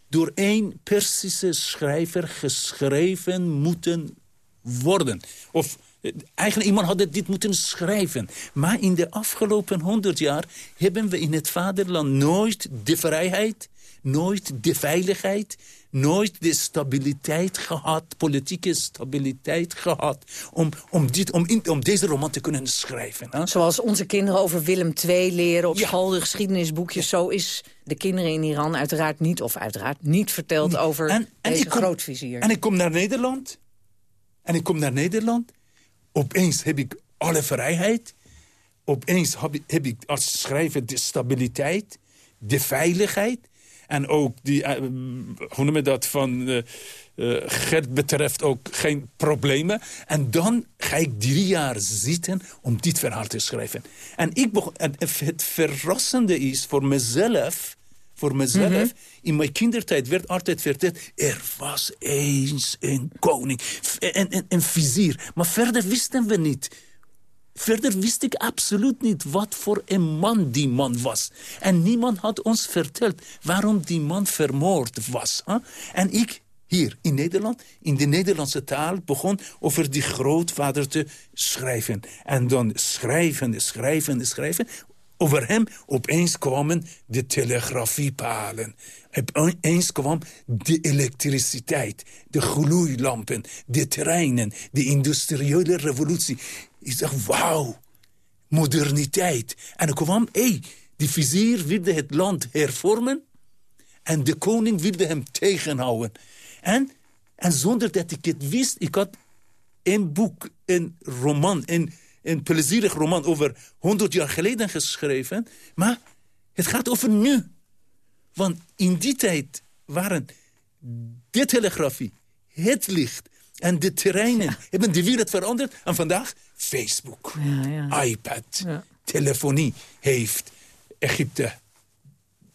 door één Persische schrijver geschreven moeten worden. Of eh, eigenlijk iemand had dit moeten schrijven. Maar in de afgelopen honderd jaar hebben we in het vaderland nooit de vrijheid, nooit de veiligheid, nooit de stabiliteit gehad, politieke stabiliteit gehad, om, om, dit, om, in, om deze roman te kunnen schrijven. Hè? Zoals onze kinderen over Willem II leren op school, de geschiedenisboekjes. Zo is de kinderen in Iran uiteraard niet, of uiteraard niet verteld over en, en deze grootvizier. En ik kom naar Nederland en ik kom naar Nederland. Opeens heb ik alle vrijheid. Opeens heb ik, als schrijver de stabiliteit, de veiligheid. En ook, die, uh, hoe noem je dat, van uh, Gert betreft ook geen problemen. En dan ga ik drie jaar zitten om dit verhaal te schrijven. En, ik het verrassende is voor mezelf voor mezelf. Mhm. In mijn kindertijd werd altijd verteld... er was eens een koning, een, een, een vizier. Maar verder wisten we niet. Verder wist ik absoluut niet wat voor een man die man was. En niemand had ons verteld waarom die man vermoord was. En ik hier in Nederland, in de Nederlandse taal... begon over die grootvader te schrijven. En dan schrijven, schrijven, schrijven over hem opeens kwamen de telegrafiepalen. Opeens kwam de elektriciteit, de gloeilampen, de treinen, de industriële revolutie. Ik dacht, wauw, moderniteit. En er kwam, hé, hey, die vizier wilde het land hervormen... en de koning wilde hem tegenhouden. En, en zonder dat ik het wist, ik had een boek, een roman... een een plezierig roman over 100 jaar geleden geschreven. Maar het gaat over nu. Want in die tijd waren de telegrafie, het licht en de terreinen... hebben de wereld veranderd. En vandaag Facebook, ja, ja. iPad, telefonie heeft Egypte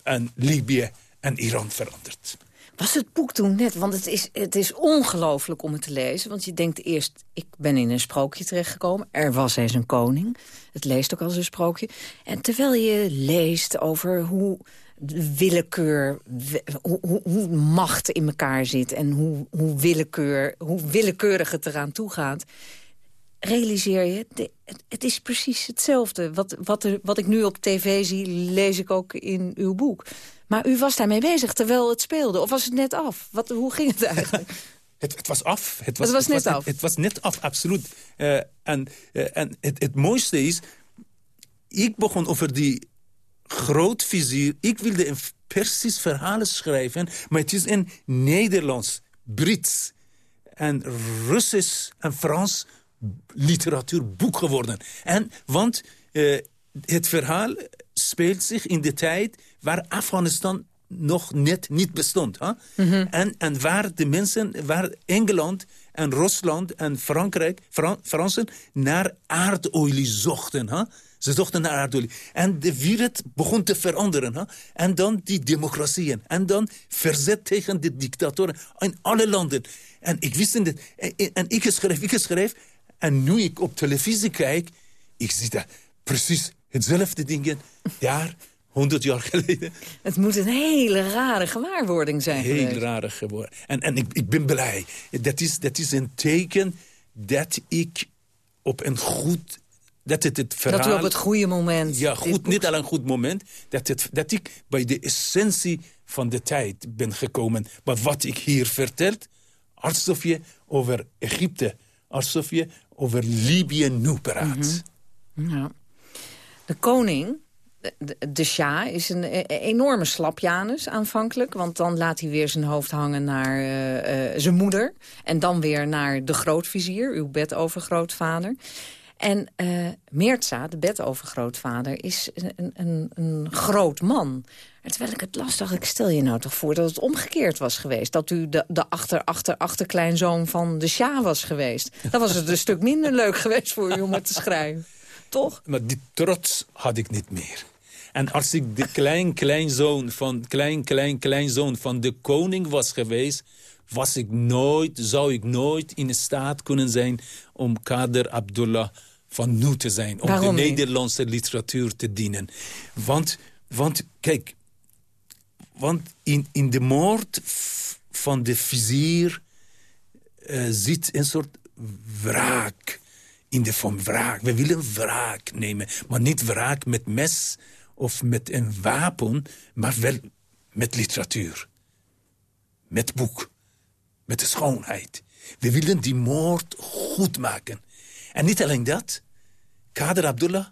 en Libië en Iran veranderd. Was het boek toen net, want het is, het is ongelooflijk om het te lezen. Want je denkt eerst, ik ben in een sprookje terechtgekomen. Er was eens een koning. Het leest ook als een sprookje. En terwijl je leest over hoe willekeur, hoe, hoe, macht in elkaar zit... en hoe, hoe, willekeur, hoe willekeurig het eraan toe gaat realiseer je, het, het, is precies hetzelfde. Wat, wat, er, wat ik nu op tv zie, lees ik ook in uw boek. Maar u was daarmee bezig terwijl het speelde. Of was het net af? Wat, hoe ging het eigenlijk? <laughs> Het, het, was af. Het was, het was net het af? Het, was net af, absoluut. Uh, en uh, en het, het mooiste is... Ik begon over die grootvizier... Ik wilde een Persisch verhaal schrijven... maar het is een Nederlands, Brits en Russisch en Frans literatuurboek geworden. En, want uh, het verhaal speelt zich in de tijd waar Afghanistan nog net niet bestond. Hè? Mm en, en waar de mensen, waar Engeland en Rusland en Frankrijk, Fran Fransen naar aardolie zochten. Hè? Ze zochten naar aardolie. En de wereld begon te veranderen. Hè? En dan die democratieën. En dan verzet tegen de dictatoren in alle landen. En ik wist het. En, en ik schreef, ik schreef. En nu ik op televisie kijk, ik zie dat precies hetzelfde dingen. Jaar, honderd jaar geleden. Het moet een hele rare gewaarwording zijn Heel geweest. rare geworden. En, en ik, ik ben blij. Dat is, dat is een teken dat ik op een goed... Dat, het, het verhaal, dat u op het goede moment... Ja, goed, niet al een goed moment. Dat, het, dat ik bij de essentie van de tijd ben gekomen. Maar wat ik hier vertel, alsof je over Egypte... alsof je over Libië nu praat. Mhm. ja. De koning, de, Shah, is een e, enorme slapjanus aanvankelijk. Want dan laat hij weer zijn hoofd hangen naar uh, zijn moeder. En dan weer naar de grootvizier, uw bedovergrootvader. En uh, Meertza, de bedovergrootvader, is een, een, een groot man. Terwijl ik het las, dacht ik, stel je nou toch voor dat het omgekeerd was geweest. Dat u de, de achter, achter, achterkleinzoon van de Shah was geweest. Dan was het een stuk minder leuk geweest voor u om het te schrijven. Toch? Maar die trots had ik niet meer. En als ik de klein kleinzoon van, klein, klein, kleinzoon van de koning was geweest... Was ik nooit, zou ik nooit in staat kunnen zijn om Kader Abdullah van nu te zijn. Om de Nederlandse literatuur te dienen. Want, want kijk, want in, in de moord van de vizier uh, zit een soort wraak in de vorm wraak. We willen wraak nemen, maar niet wraak met mes of met een wapen, maar wel met literatuur. Met boek, met de schoonheid. We willen die moord goed maken. En niet alleen dat, Kader Abdullah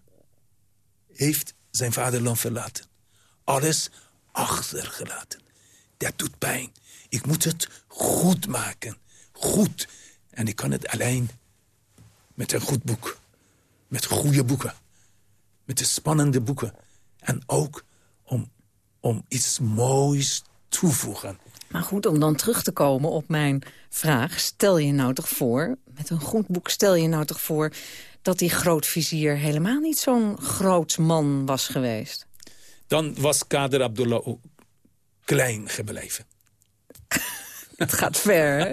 heeft zijn vaderland verlaten. Alles achtergelaten. Dat doet pijn. Ik moet het goed maken. Goed. En ik kan het alleen met een goed boek. Met goede boeken. Met de spannende boeken. En ook om, om iets moois toevoegen. Maar goed, om dan terug te komen op mijn vraag. Stel je nou toch voor, met een goed boek stel je nou toch voor... dat die grootvizier helemaal niet zo'n groot man was geweest? Dan was Kader Abdullah ook klein gebleven. <laughs> Het gaat ver, hè?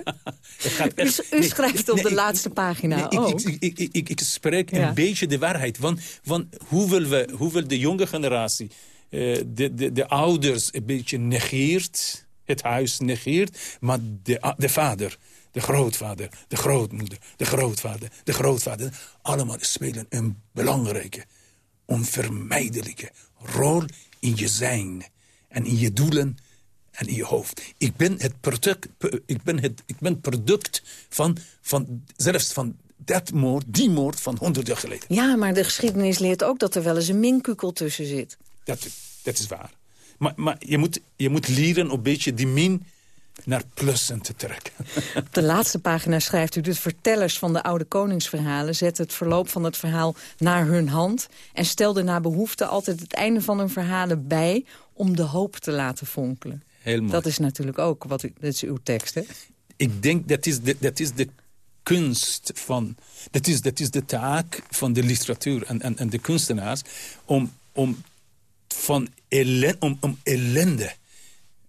u, schrijft op de laatste pagina ook. Ik, ik, ik, ik, spreek een beetje de waarheid. Want, want hoe, wil we, hoe wil de jonge generatie, uh, de, de, de ouders een beetje negeert... het huis negeert, maar de, de vader de grootvader, de grootmoeder, de grootvader, de grootvader. Allemaal spelen een belangrijke onvermijdelijke rol in je zijn en in je doelen en in je hoofd. Ik ben het product, ik ben het, ik ben product van, van, zelfs van dat moord, die moord van honderd jaar geleden. Ja, maar de geschiedenis leert ook dat er wel eens een minkukel tussen zit. Dat, dat is waar. Maar, maar je, moet, je moet leren een beetje die min naar plussen te trekken. Op de laatste pagina schrijft u... de vertellers van de oude koningsverhalen zetten het verloop van het verhaal naar hun hand... en stelden na behoefte altijd het einde van hun verhalen bij... om de hoop te laten fonkelen. Heel Dat is natuurlijk ook wat u, dat is uw tekst, hè? Ik denk dat is de, dat is de kunst van... Dat is, dat is de taak van de literatuur en, en, en de kunstenaars... om, om, van ellen, om, om ellende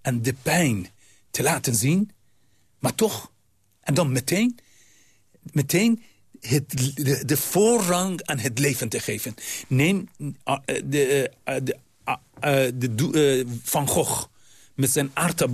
en de pijn te laten zien. Maar toch, en dan meteen, meteen het, de, de voorrang aan het leven te geven. Neem uh, de, uh, de, uh, de Van Gogh met zijn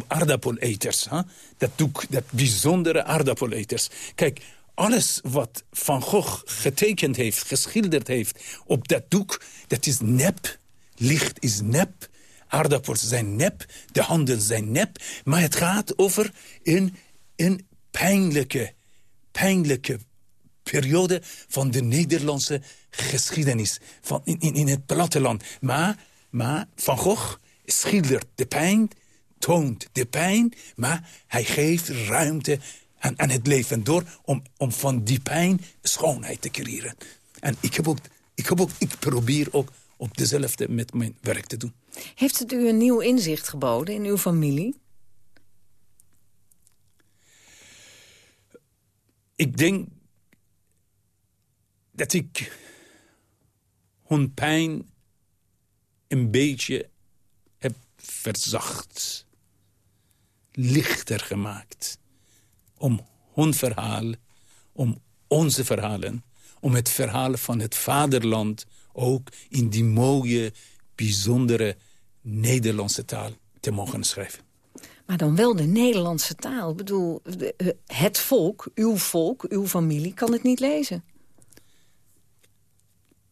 aardappeleters. Huh? Dat doek, dat bijzondere aardappeleters. Kijk, alles wat Van Gogh getekend heeft, geschilderd heeft op dat doek... dat is nep, licht is nep, aardappels zijn nep, de handen zijn nep. Maar het gaat over een, een pijnlijke, pijnlijke periode van de Nederlandse geschiedenis. Van in, in, in het platteland. Maar, maar Van Gogh schildert de pijn, toont de pijn... maar hij geeft ruimte aan, aan het leven door... Om, om van die pijn schoonheid te creëren. En ik, heb ook, ik, heb ook, ik probeer ook op dezelfde met mijn werk te doen. Heeft het u een nieuw inzicht geboden in uw familie? Ik denk dat ik hun pijn een beetje heb verzacht. Lichter gemaakt. Om hun verhaal, om onze verhalen, om het verhaal van het vaderland ook in die mooie, bijzondere Nederlandse taal te mogen schrijven. Maar dan wel de Nederlandse taal. Ik bedoel, eh, het volk, uw volk, uw familie kan het niet lezen.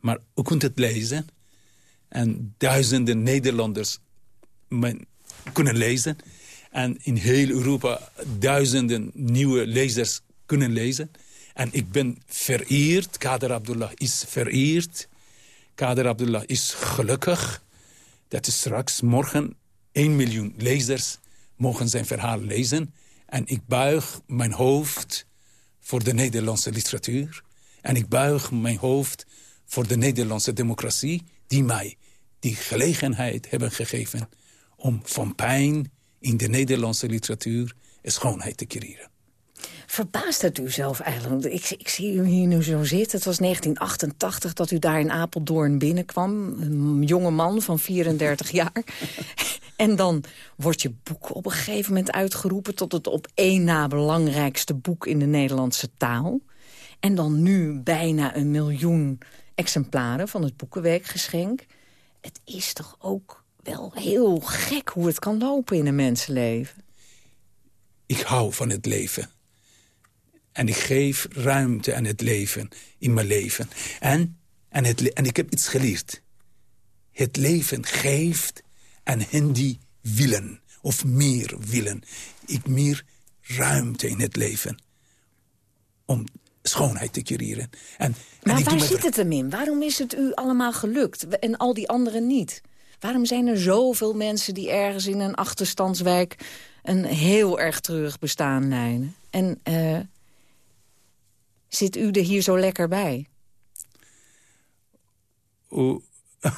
Maar u kunt het lezen. En duizenden Nederlanders kunnen lezen. En in heel Europa duizenden nieuwe lezers kunnen lezen. En ik ben vereerd, Kader Abdullah is vereerd Kader Abdullah is gelukkig dat straks morgen 1 miljoen lezers mogen zijn verhaal lezen. En ik buig mijn hoofd voor de Nederlandse literatuur. En ik buig mijn hoofd voor de Nederlandse democratie... die mij die gelegenheid hebben gegeven... om van pijn in de Nederlandse literatuur schoonheid te creëren. Verbaast het u zelf eigenlijk? Ik, ik zie u hier nu zo zitten. Het was 1988 dat u daar in Apeldoorn binnenkwam. Een jonge man van 34 <laughs> jaar. En dan wordt je boek op een gegeven moment uitgeroepen... tot het op één na belangrijkste boek in de Nederlandse taal. En dan nu bijna een miljoen exemplaren van het Boekenweekgeschenk. Het is toch ook wel heel gek hoe het kan lopen in een mensenleven? Ik hou van het leven. En ik geef ruimte aan het leven in mijn leven. En, en, het, en ik heb iets geleerd. Het leven geeft aan hen die willen. Of meer willen. Ik meer ruimte in het leven. Om schoonheid te creëren. En, maar en waar zit het hem in? Waarom is het u allemaal gelukt en al die anderen niet? Waarom zijn er zoveel mensen die ergens in een achterstandswijk... een heel erg treurig bestaan leiden? En uh, Zit u er hier zo lekker bij? <laughs>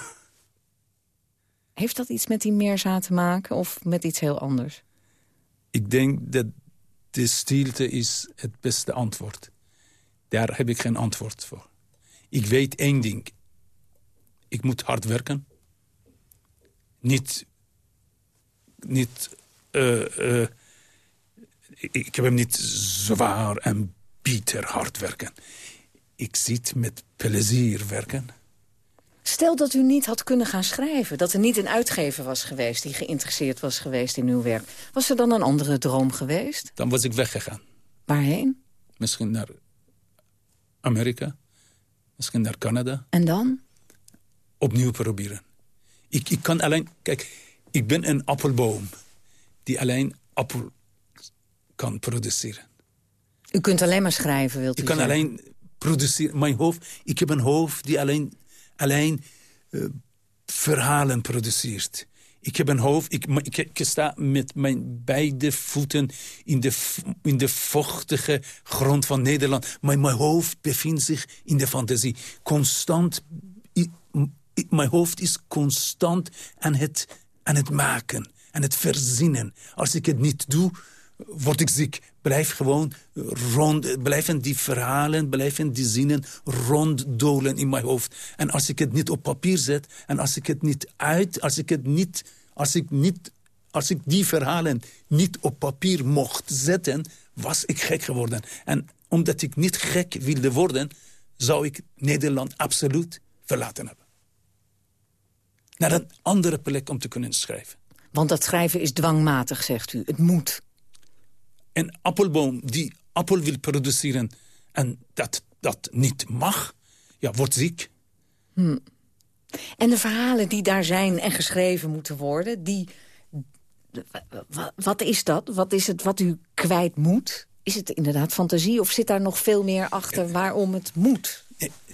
Heeft dat iets met die meerza te maken of met iets heel anders? Ik denk dat de stilte is het beste antwoord. Daar heb ik geen antwoord voor. Ik weet één ding. Ik moet hard werken. Niet... Niet... Uh, uh, ik, heb hem niet zwaar en Pieter hard werken. Ik zit met plezier werken. Stel dat u niet had kunnen gaan schrijven. Dat er niet een uitgever was geweest die geïnteresseerd was geweest in uw werk. Was er dan een andere droom geweest? Dan was ik weggegaan. Waarheen? Misschien naar Amerika. Misschien naar Canada. En dan? opnieuw proberen. Ik, ik kan alleen... Kijk, ik ben een appelboom die alleen appel kan produceren. U kunt alleen maar schrijven, wilt u Ik kan zeggen? alleen produceren. Mijn hoofd, ik heb een hoofd die alleen, alleen eh, verhalen produceert. Ik heb een hoofd, ik, ik, ik sta met mijn beide voeten in de, in de vochtige grond van Nederland. Maar mijn hoofd bevindt zich in de fantasie. Constant, mijn hoofd is constant aan het, aan het maken, aan het verzinnen. Als ik het niet doe, word ik ziek. Blijf gewoon rond, blijven die verhalen, blijven die zinnen ronddolen in mijn hoofd. En als ik het niet op papier zet, en als ik het niet uit, als ik het niet, als ik niet, als ik die verhalen niet op papier mocht zetten, was ik gek geworden. En omdat ik niet gek wilde worden, zou ik Nederland absoluut verlaten hebben. Naar een andere plek om te kunnen schrijven. Want dat schrijven is dwangmatig, zegt u. Het moet. een appelboom die appel wil produceren en dat, dat niet mag, ja, wordt ziek. Hm. En de verhalen die daar zijn en geschreven moeten worden... die, wa- wat is dat? Wat is het wat u kwijt moet? Is het inderdaad fantasie of zit daar nog veel meer achter waarom het moet?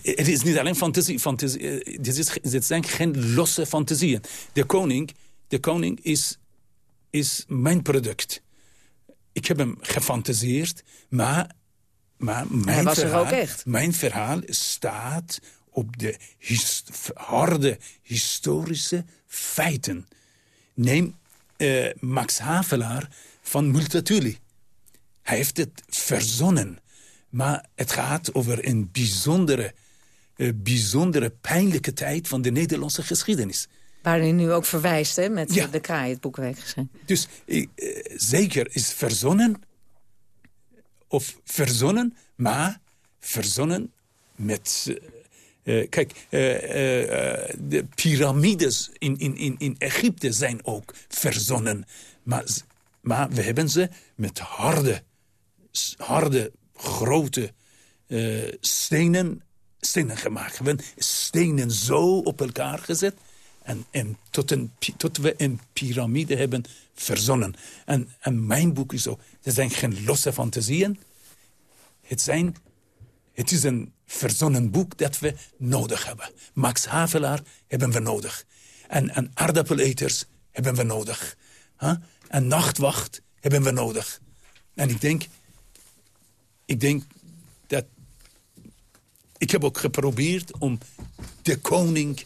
Het is niet alleen fantasie. fantasie eh, dit, is, dit zijn geen losse fantasieën. De koning, de koning is, is mijn product. Ik heb hem gefantaseerd, maar, maar mijn, er verhaal, ook echt. mijn verhaal staat op de his- harde historische feiten. Neem eh, Max Havelaar van Multatuli. Hij heeft het verzonnen. Maar het gaat over een bijzondere, eh, bijzondere pijnlijke tijd van de Nederlandse geschiedenis. Waar u nu ook verwijst, hè, met de kraai, het geschreven. Dus eh, zeker is verzonnen, of verzonnen, maar verzonnen met... eh, kijk, eh, eh, eh, de piramides in, in, in, in Egypte zijn ook verzonnen. Maar, maar we hebben ze met harde, harde grote eh, stenen, stenen gemaakt. We stenen zo op elkaar gezet... En, en tot, een, tot we een piramide hebben verzonnen. En, en mijn boek is zo. Het zijn geen losse fantasieën. Het, zijn, het is een verzonnen boek dat we nodig hebben. Max Havelaar hebben we nodig. En, en aardappeleters hebben we nodig. Huh? En nachtwacht hebben we nodig. En ik denk, ik denk dat... Ik heb ook geprobeerd om de koning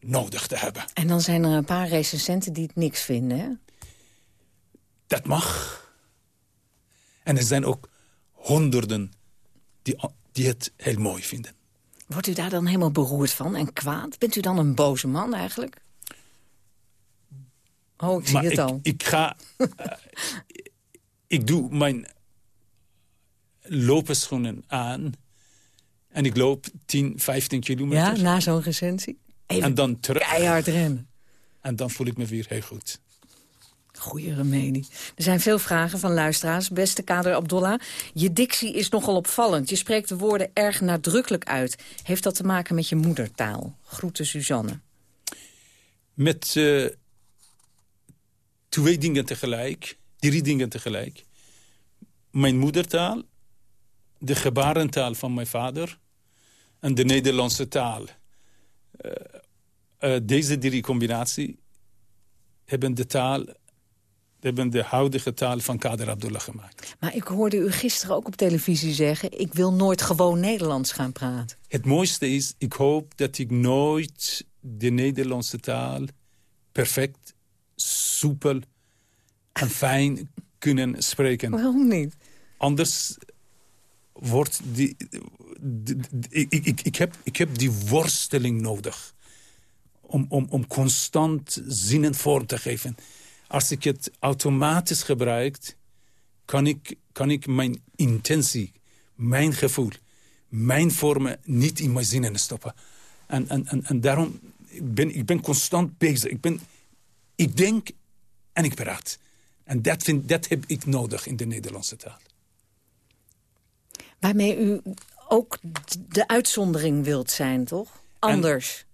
nodig te hebben. En dan zijn er een paar recensenten die het niks vinden, hè? Dat mag. En er zijn ook honderden die, die het heel mooi vinden. Wordt u daar dan helemaal beroerd van en kwaad? Bent u dan een boze man eigenlijk? Oh, ik zie maar het ik, al. ik ga... <laughs> eh, ik doe mijn lopenschoenen aan... en ik loop 10, 15 kilometer. Ja, na zo'n recensie? Even en dan terug. keihard rennen. En dan voel ik me weer heel goed. Goeie remedie. Er zijn veel vragen van luisteraars. Beste Kader Abdollah, je dictie is nogal opvallend. Je spreekt de woorden erg nadrukkelijk uit. Heeft dat te maken met je moedertaal? Groeten Suzanne. Met eh, twee dingen tegelijk, drie dingen tegelijk. Mijn moedertaal, de gebarentaal van mijn vader... en de Nederlandse taal. Eh, eh, deze drie combinatie hebben de taal... hebben de huidige taal van Kader Abdullah gemaakt. Maar ik hoorde u gisteren ook op televisie zeggen... ik wil nooit gewoon Nederlands gaan praten. Het mooiste is, ik hoop dat ik nooit de Nederlandse taal perfect, soepel en fijn kunnen spreken. Waarom niet? Anders wordt die... ik, ik, ik, heb, ik heb die worsteling nodig. Om, om, om constant zinnen vorm te geven. Als ik het automatisch gebruik... kan ik, kan ik mijn intentie, mijn gevoel... mijn vormen niet in mijn zinnen stoppen. En, en, en, en daarom ik ben ik ben constant bezig. Ik, ben, ik denk en ik praat. En dat, vind, dat heb ik nodig in de Nederlandse taal. Waarmee u ook de uitzondering wilt zijn, toch? Anders.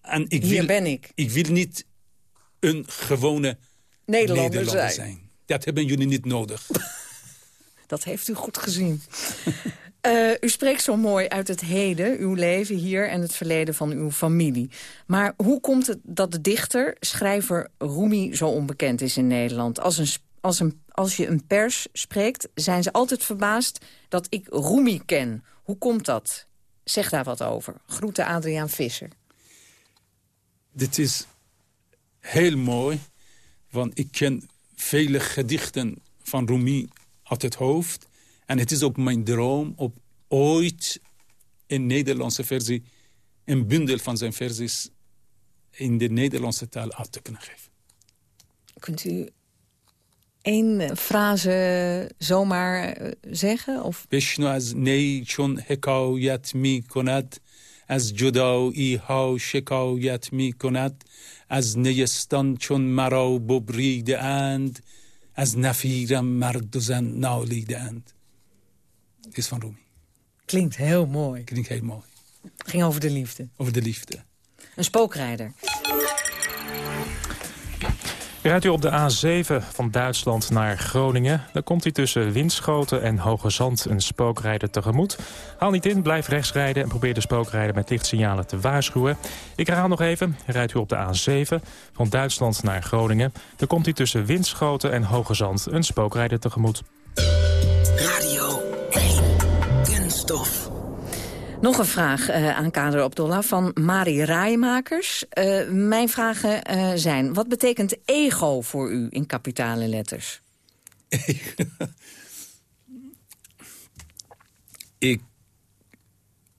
En ik Hier wil, ben ik. Ik wil niet een gewone Nederlander, Nederlander zijn. zijn. Dat hebben jullie niet nodig. <laughs> Dat heeft u goed gezien. <laughs> Eh, u spreekt zo mooi uit het heden, uw leven hier en het verleden van uw familie. Maar hoe komt het dat de dichter, schrijver Rumi zo onbekend is in Nederland? Als, een, als, een, als je een pers spreekt, zijn ze altijd verbaasd dat ik Rumi ken. Hoe komt dat? Zeg daar wat over. Groeten Adriaan Visser. Dit is heel mooi, want ik ken vele gedichten van Rumi uit het hoofd. En het is ook mijn droom om ooit een Nederlandse versie... een bundel van zijn versies in de Nederlandse taal uit te kunnen geven. Kunt u één eh, frase zomaar eh, zeggen? Of بشنو از نی چون حکایت می کند از جدایی ها شکایت می کند از نیستان چون مرا ببریده اند از نفیرم مرد و زن نالیده اند Dit is van Rumi. klinkt heel mooi. Klinkt heel mooi. ging over de liefde. Over de liefde. Een spookrijder. Rijdt u op de A7 van Duitsland naar Groningen... dan komt u tussen Winschoten en Hoge Zand een spookrijder tegemoet. Haal niet in, blijf rechts rijden en probeer de spookrijder met lichtsignalen te waarschuwen. Ik herhaal nog even, rijdt u op de A7 van Duitsland naar Groningen... dan komt u tussen Winschoten en Hoge Zand een spookrijder tegemoet. Radio 1. Kunststof. Nog een vraag eh, aan Kader Abdollah van Mari Rijmakers. Eh, mijn vragen eh, zijn, wat betekent ego voor u in kapitale letters? <laughs> Ik,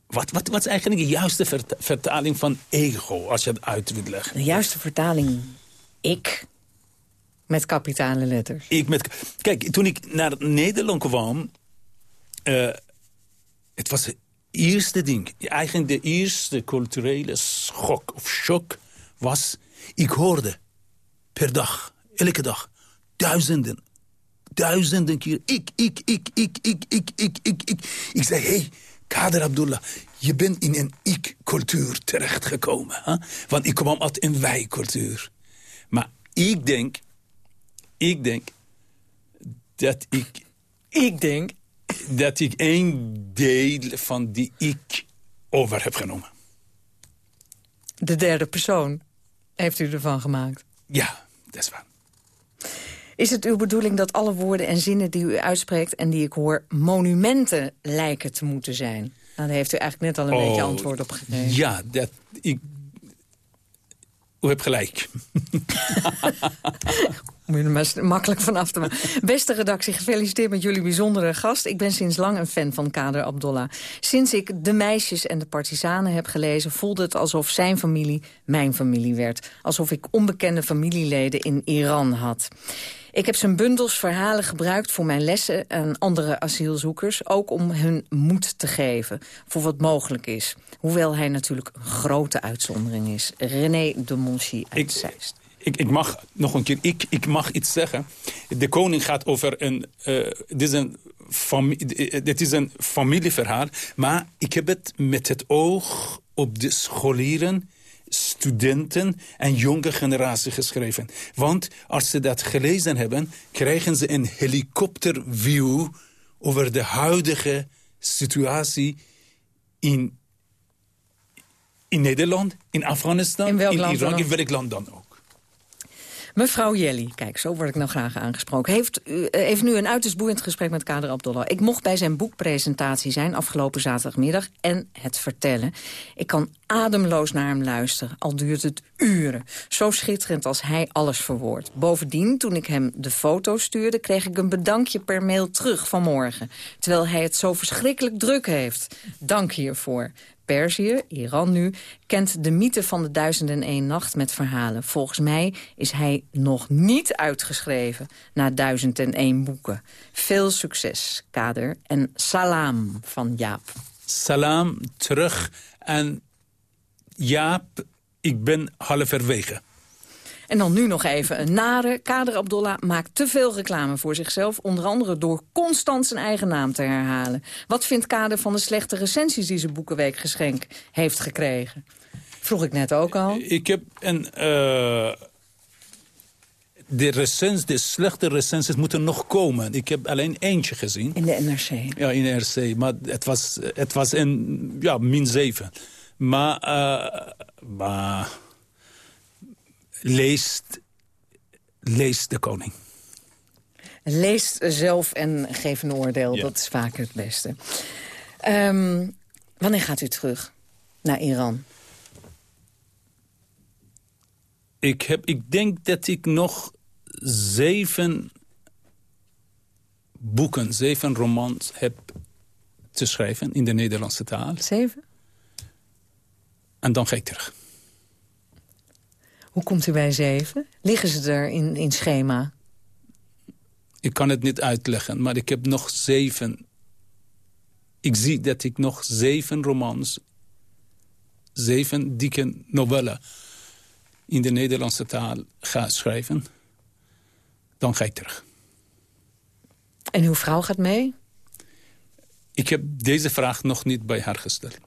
wat, wat, wat is eigenlijk de juiste vert- vertaling van ego, als je het uit wilt leggen? De juiste vertaling, ik, met kapitale letters. Ik met, kijk, toen ik naar Nederland kwam... het was eerste ding. Eigenlijk de eerste culturele schok of shock was... Ik hoorde per dag, elke dag, duizenden, duizenden keer... Ik, ik, ik, ik, ik, ik, ik, ik, ik. Ik zei, hé, hey, Kader Abdullah, je bent in een ik-cultuur terechtgekomen. Hè? Want ik kwam uit een wij-cultuur. Maar ik denk, ik denk dat ik... Ik denk? Dat ik een deel van die ik over heb genomen. De derde persoon heeft u ervan gemaakt. Ja, dat is waar. Is het uw bedoeling dat alle woorden en zinnen die u uitspreekt... en die ik hoor, monumenten lijken te moeten zijn? Nou, daar heeft u eigenlijk net al een Oh, beetje antwoord op gegeven. Ja, dat ik... U hebt gelijk. <laughs> Om je er maar makkelijk vanaf te maken. Beste redactie, gefeliciteerd met jullie bijzondere gast. Ik ben sinds lang een fan van Kader Abdollah. Sinds ik De Meisjes en de Partisanen heb gelezen... voelde het alsof zijn familie mijn familie werd. Alsof ik onbekende familieleden in Iran had. Ik heb zijn bundels verhalen gebruikt voor mijn lessen aan andere asielzoekers. Ook om hun moed te geven voor wat mogelijk is. Hoewel hij natuurlijk een grote uitzondering is. René de Monchy uit Ik- Zeist. Ik, ik mag nog een keer, ik, ik mag iets zeggen. De koning gaat over een, eh, dit, is een dit is een familieverhaal. Maar ik heb het met het oog op de scholieren, studenten en jonge generatie geschreven. Want als ze dat gelezen hebben, krijgen ze een helikopterview over de huidige situatie in, in Nederland, in Afghanistan, In welk in Irak, in welk land dan ook. Mevrouw Jelly, kijk, zo word ik nou graag aangesproken... heeft, eh, heeft nu een uiterst boeiend gesprek met Kader Abdollah. Ik mocht bij zijn boekpresentatie zijn afgelopen zaterdagmiddag... en het vertellen. Ik kan ademloos naar hem luisteren, al duurt het uren. Zo schitterend als hij alles verwoordt. Bovendien, toen ik hem de foto stuurde... kreeg ik een bedankje per mail terug vanmorgen. Terwijl hij het zo verschrikkelijk druk heeft. Dank hiervoor. Perzië, Iran nu, kent de mythe van de duizend en één nacht met verhalen. Volgens mij is hij nog niet uitgeschreven na duizend en één boeken. Veel succes, Kader. En salam van Jaap. Salam, terug. En Jaap, ik ben halverwege. En dan nu nog even een nare. Kader Abdollah maakt te veel reclame voor zichzelf. Onder andere door constant zijn eigen naam te herhalen. Wat vindt Kader van de slechte recensies die zijn Boekenweek geschenk heeft gekregen? Vroeg ik net ook al. Ik heb een... eh, de, recens, de slechte recensies moeten nog komen. Ik heb alleen eentje gezien. In de NRC. Ja, in de RC. Maar het was, het was een ja, min 7. Maar, eh, maar leest, leest de koning. Lees zelf en geef een oordeel. Ja. Dat is vaak het beste. Ehm, wanneer gaat u terug naar Iran? Ik, heb, ik denk dat ik nog zeven boeken, zeven romans heb te schrijven in de Nederlandse taal. Zeven? En dan ga ik terug. Hoe komt u bij zeven? Liggen ze er in, in schema? Ik kan het niet uitleggen, maar ik heb nog zeven... Ik zie dat ik nog zeven romans, zeven dikke novellen... in de Nederlandse taal ga schrijven. Dan ga ik terug. En uw vrouw gaat mee? Ik heb deze vraag nog niet bij haar gesteld.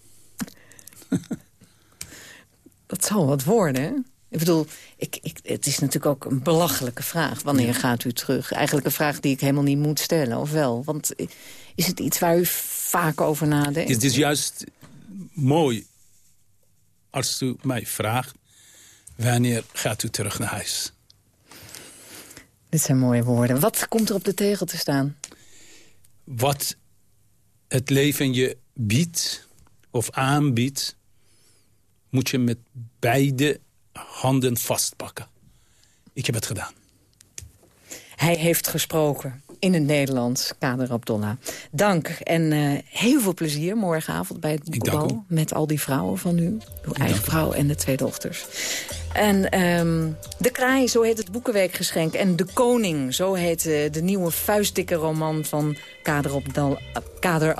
Dat zal wat worden, hè? Ik bedoel, ik, ik, het is natuurlijk ook een belachelijke vraag. Wanneer gaat u terug? Eigenlijk een vraag die ik helemaal niet moet stellen, of wel? Want is het iets waar u vaak over nadenkt? Het is juist mooi als u mij vraagt... wanneer gaat u terug naar huis? Dit zijn mooie woorden. Wat komt er op de tegel te staan? Wat het leven je biedt of aanbiedt... moet je met beide handen vastpakken. Ik heb het gedaan. Hij heeft gesproken in het Nederlands, Kader Abdollah. Dank en eh, heel veel plezier morgenavond bij het boekbal... met al die vrouwen van u, uw eigen vrouw en de twee dochters. En ehm, De Kraai, zo heet het Boekenweekgeschenk. En De Koning, zo heet eh, de nieuwe vuistdikke roman van Kader, Abdal, Kader.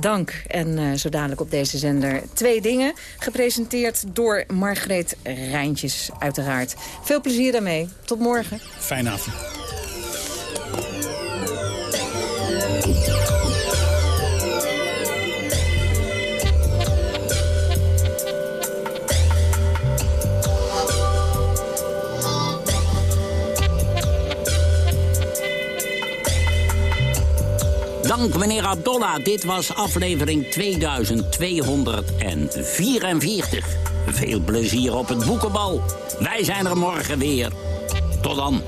Dank. En eh, zo dadelijk op deze zender twee dingen. Gepresenteerd door Margreet Rijntjes, uiteraard. Veel plezier daarmee. Tot morgen. Fijne avond. Dank meneer Abdollah. Dit was aflevering 2244. Veel plezier op het boekenbal. Wij zijn er morgen weer. Tot dan.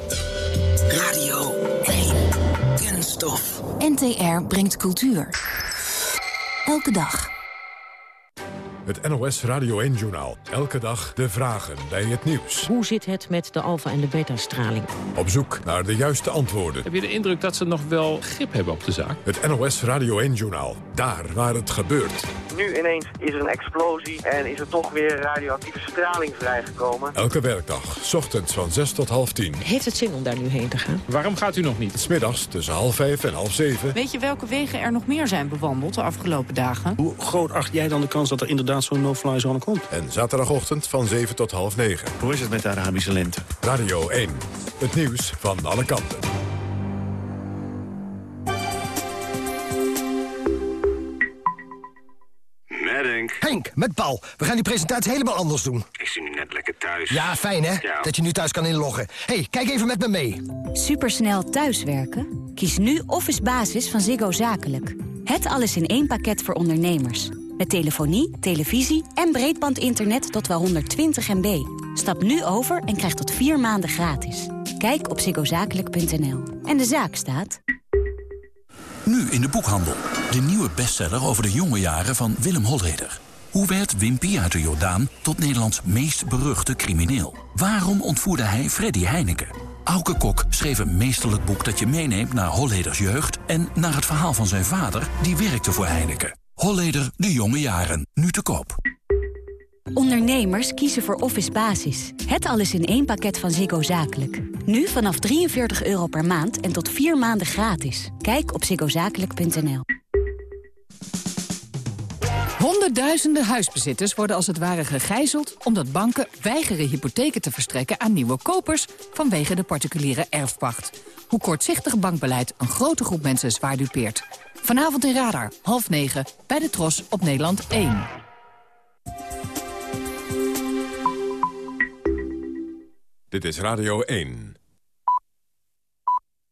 Radio 1. Kunststof. NTR brengt cultuur. Elke dag. Het NOS Radio 1-journaal. Elke dag de vragen bij het nieuws. Hoe zit het met de alfa- en de beta-straling? Op zoek naar de juiste antwoorden. Heb je de indruk dat ze nog wel grip hebben op de zaak? Het NOS Radio 1-journaal. Daar waar het gebeurt. Nu ineens is er een explosie en is er toch weer radioactieve straling vrijgekomen. Elke werkdag, 's ochtends van 6 tot half 10. Heeft het zin om daar nu heen te gaan? Waarom gaat u nog niet? Smiddags tussen half 5 en half 7. Weet je welke wegen er nog meer zijn bewandeld de afgelopen dagen? Hoe groot acht jij dan de kans dat er inderdaad zo'n no-fly zone komt? En zaterdagochtend van 7 tot half 9. Hoe is het met de Arabische lente? Radio 1. Het nieuws van alle kanten. Henk. Henk, met Paul. We gaan die presentatie helemaal anders doen. Ik zit nu net lekker thuis. Ja, fijn hè? Ja. Dat je nu thuis kan inloggen. hey, kijk even met me mee. Supersnel thuiswerken? Kies nu Office Basis van Ziggo Zakelijk. Het alles in één pakket voor ondernemers. Met telefonie, televisie en breedbandinternet tot wel 120 MB. Stap nu over en krijg tot vier maanden gratis. Kijk op ziggozakelijk.nl. En de zaak staat... Nu in de boekhandel. De nieuwe bestseller over de jonge jaren van Willem Holleder. Hoe werd Wimpy uit de Jordaan tot Nederlands meest beruchte crimineel? Waarom ontvoerde hij Freddy Heineken? Auke Kok schreef een meesterlijk boek dat je meeneemt naar Holleders jeugd... en naar het verhaal van zijn vader, die werkte voor Heineken. Holleder, de jonge jaren, nu te koop. Ondernemers kiezen voor Office Basis. Het alles in één pakket van Ziggo Zakelijk. Nu vanaf 43 euro per maand en tot vier maanden gratis. Kijk op ziggozakelijk.nl. Honderdduizenden huisbezitters worden als het ware gegijzeld... omdat banken weigeren hypotheken te verstrekken aan nieuwe kopers... vanwege de particuliere erfpacht. Hoe kortzichtig bankbeleid een grote groep mensen zwaar dupeert. Vanavond in Radar, half negen, bij de Tros op Nederland 1. Dit is Radio 1.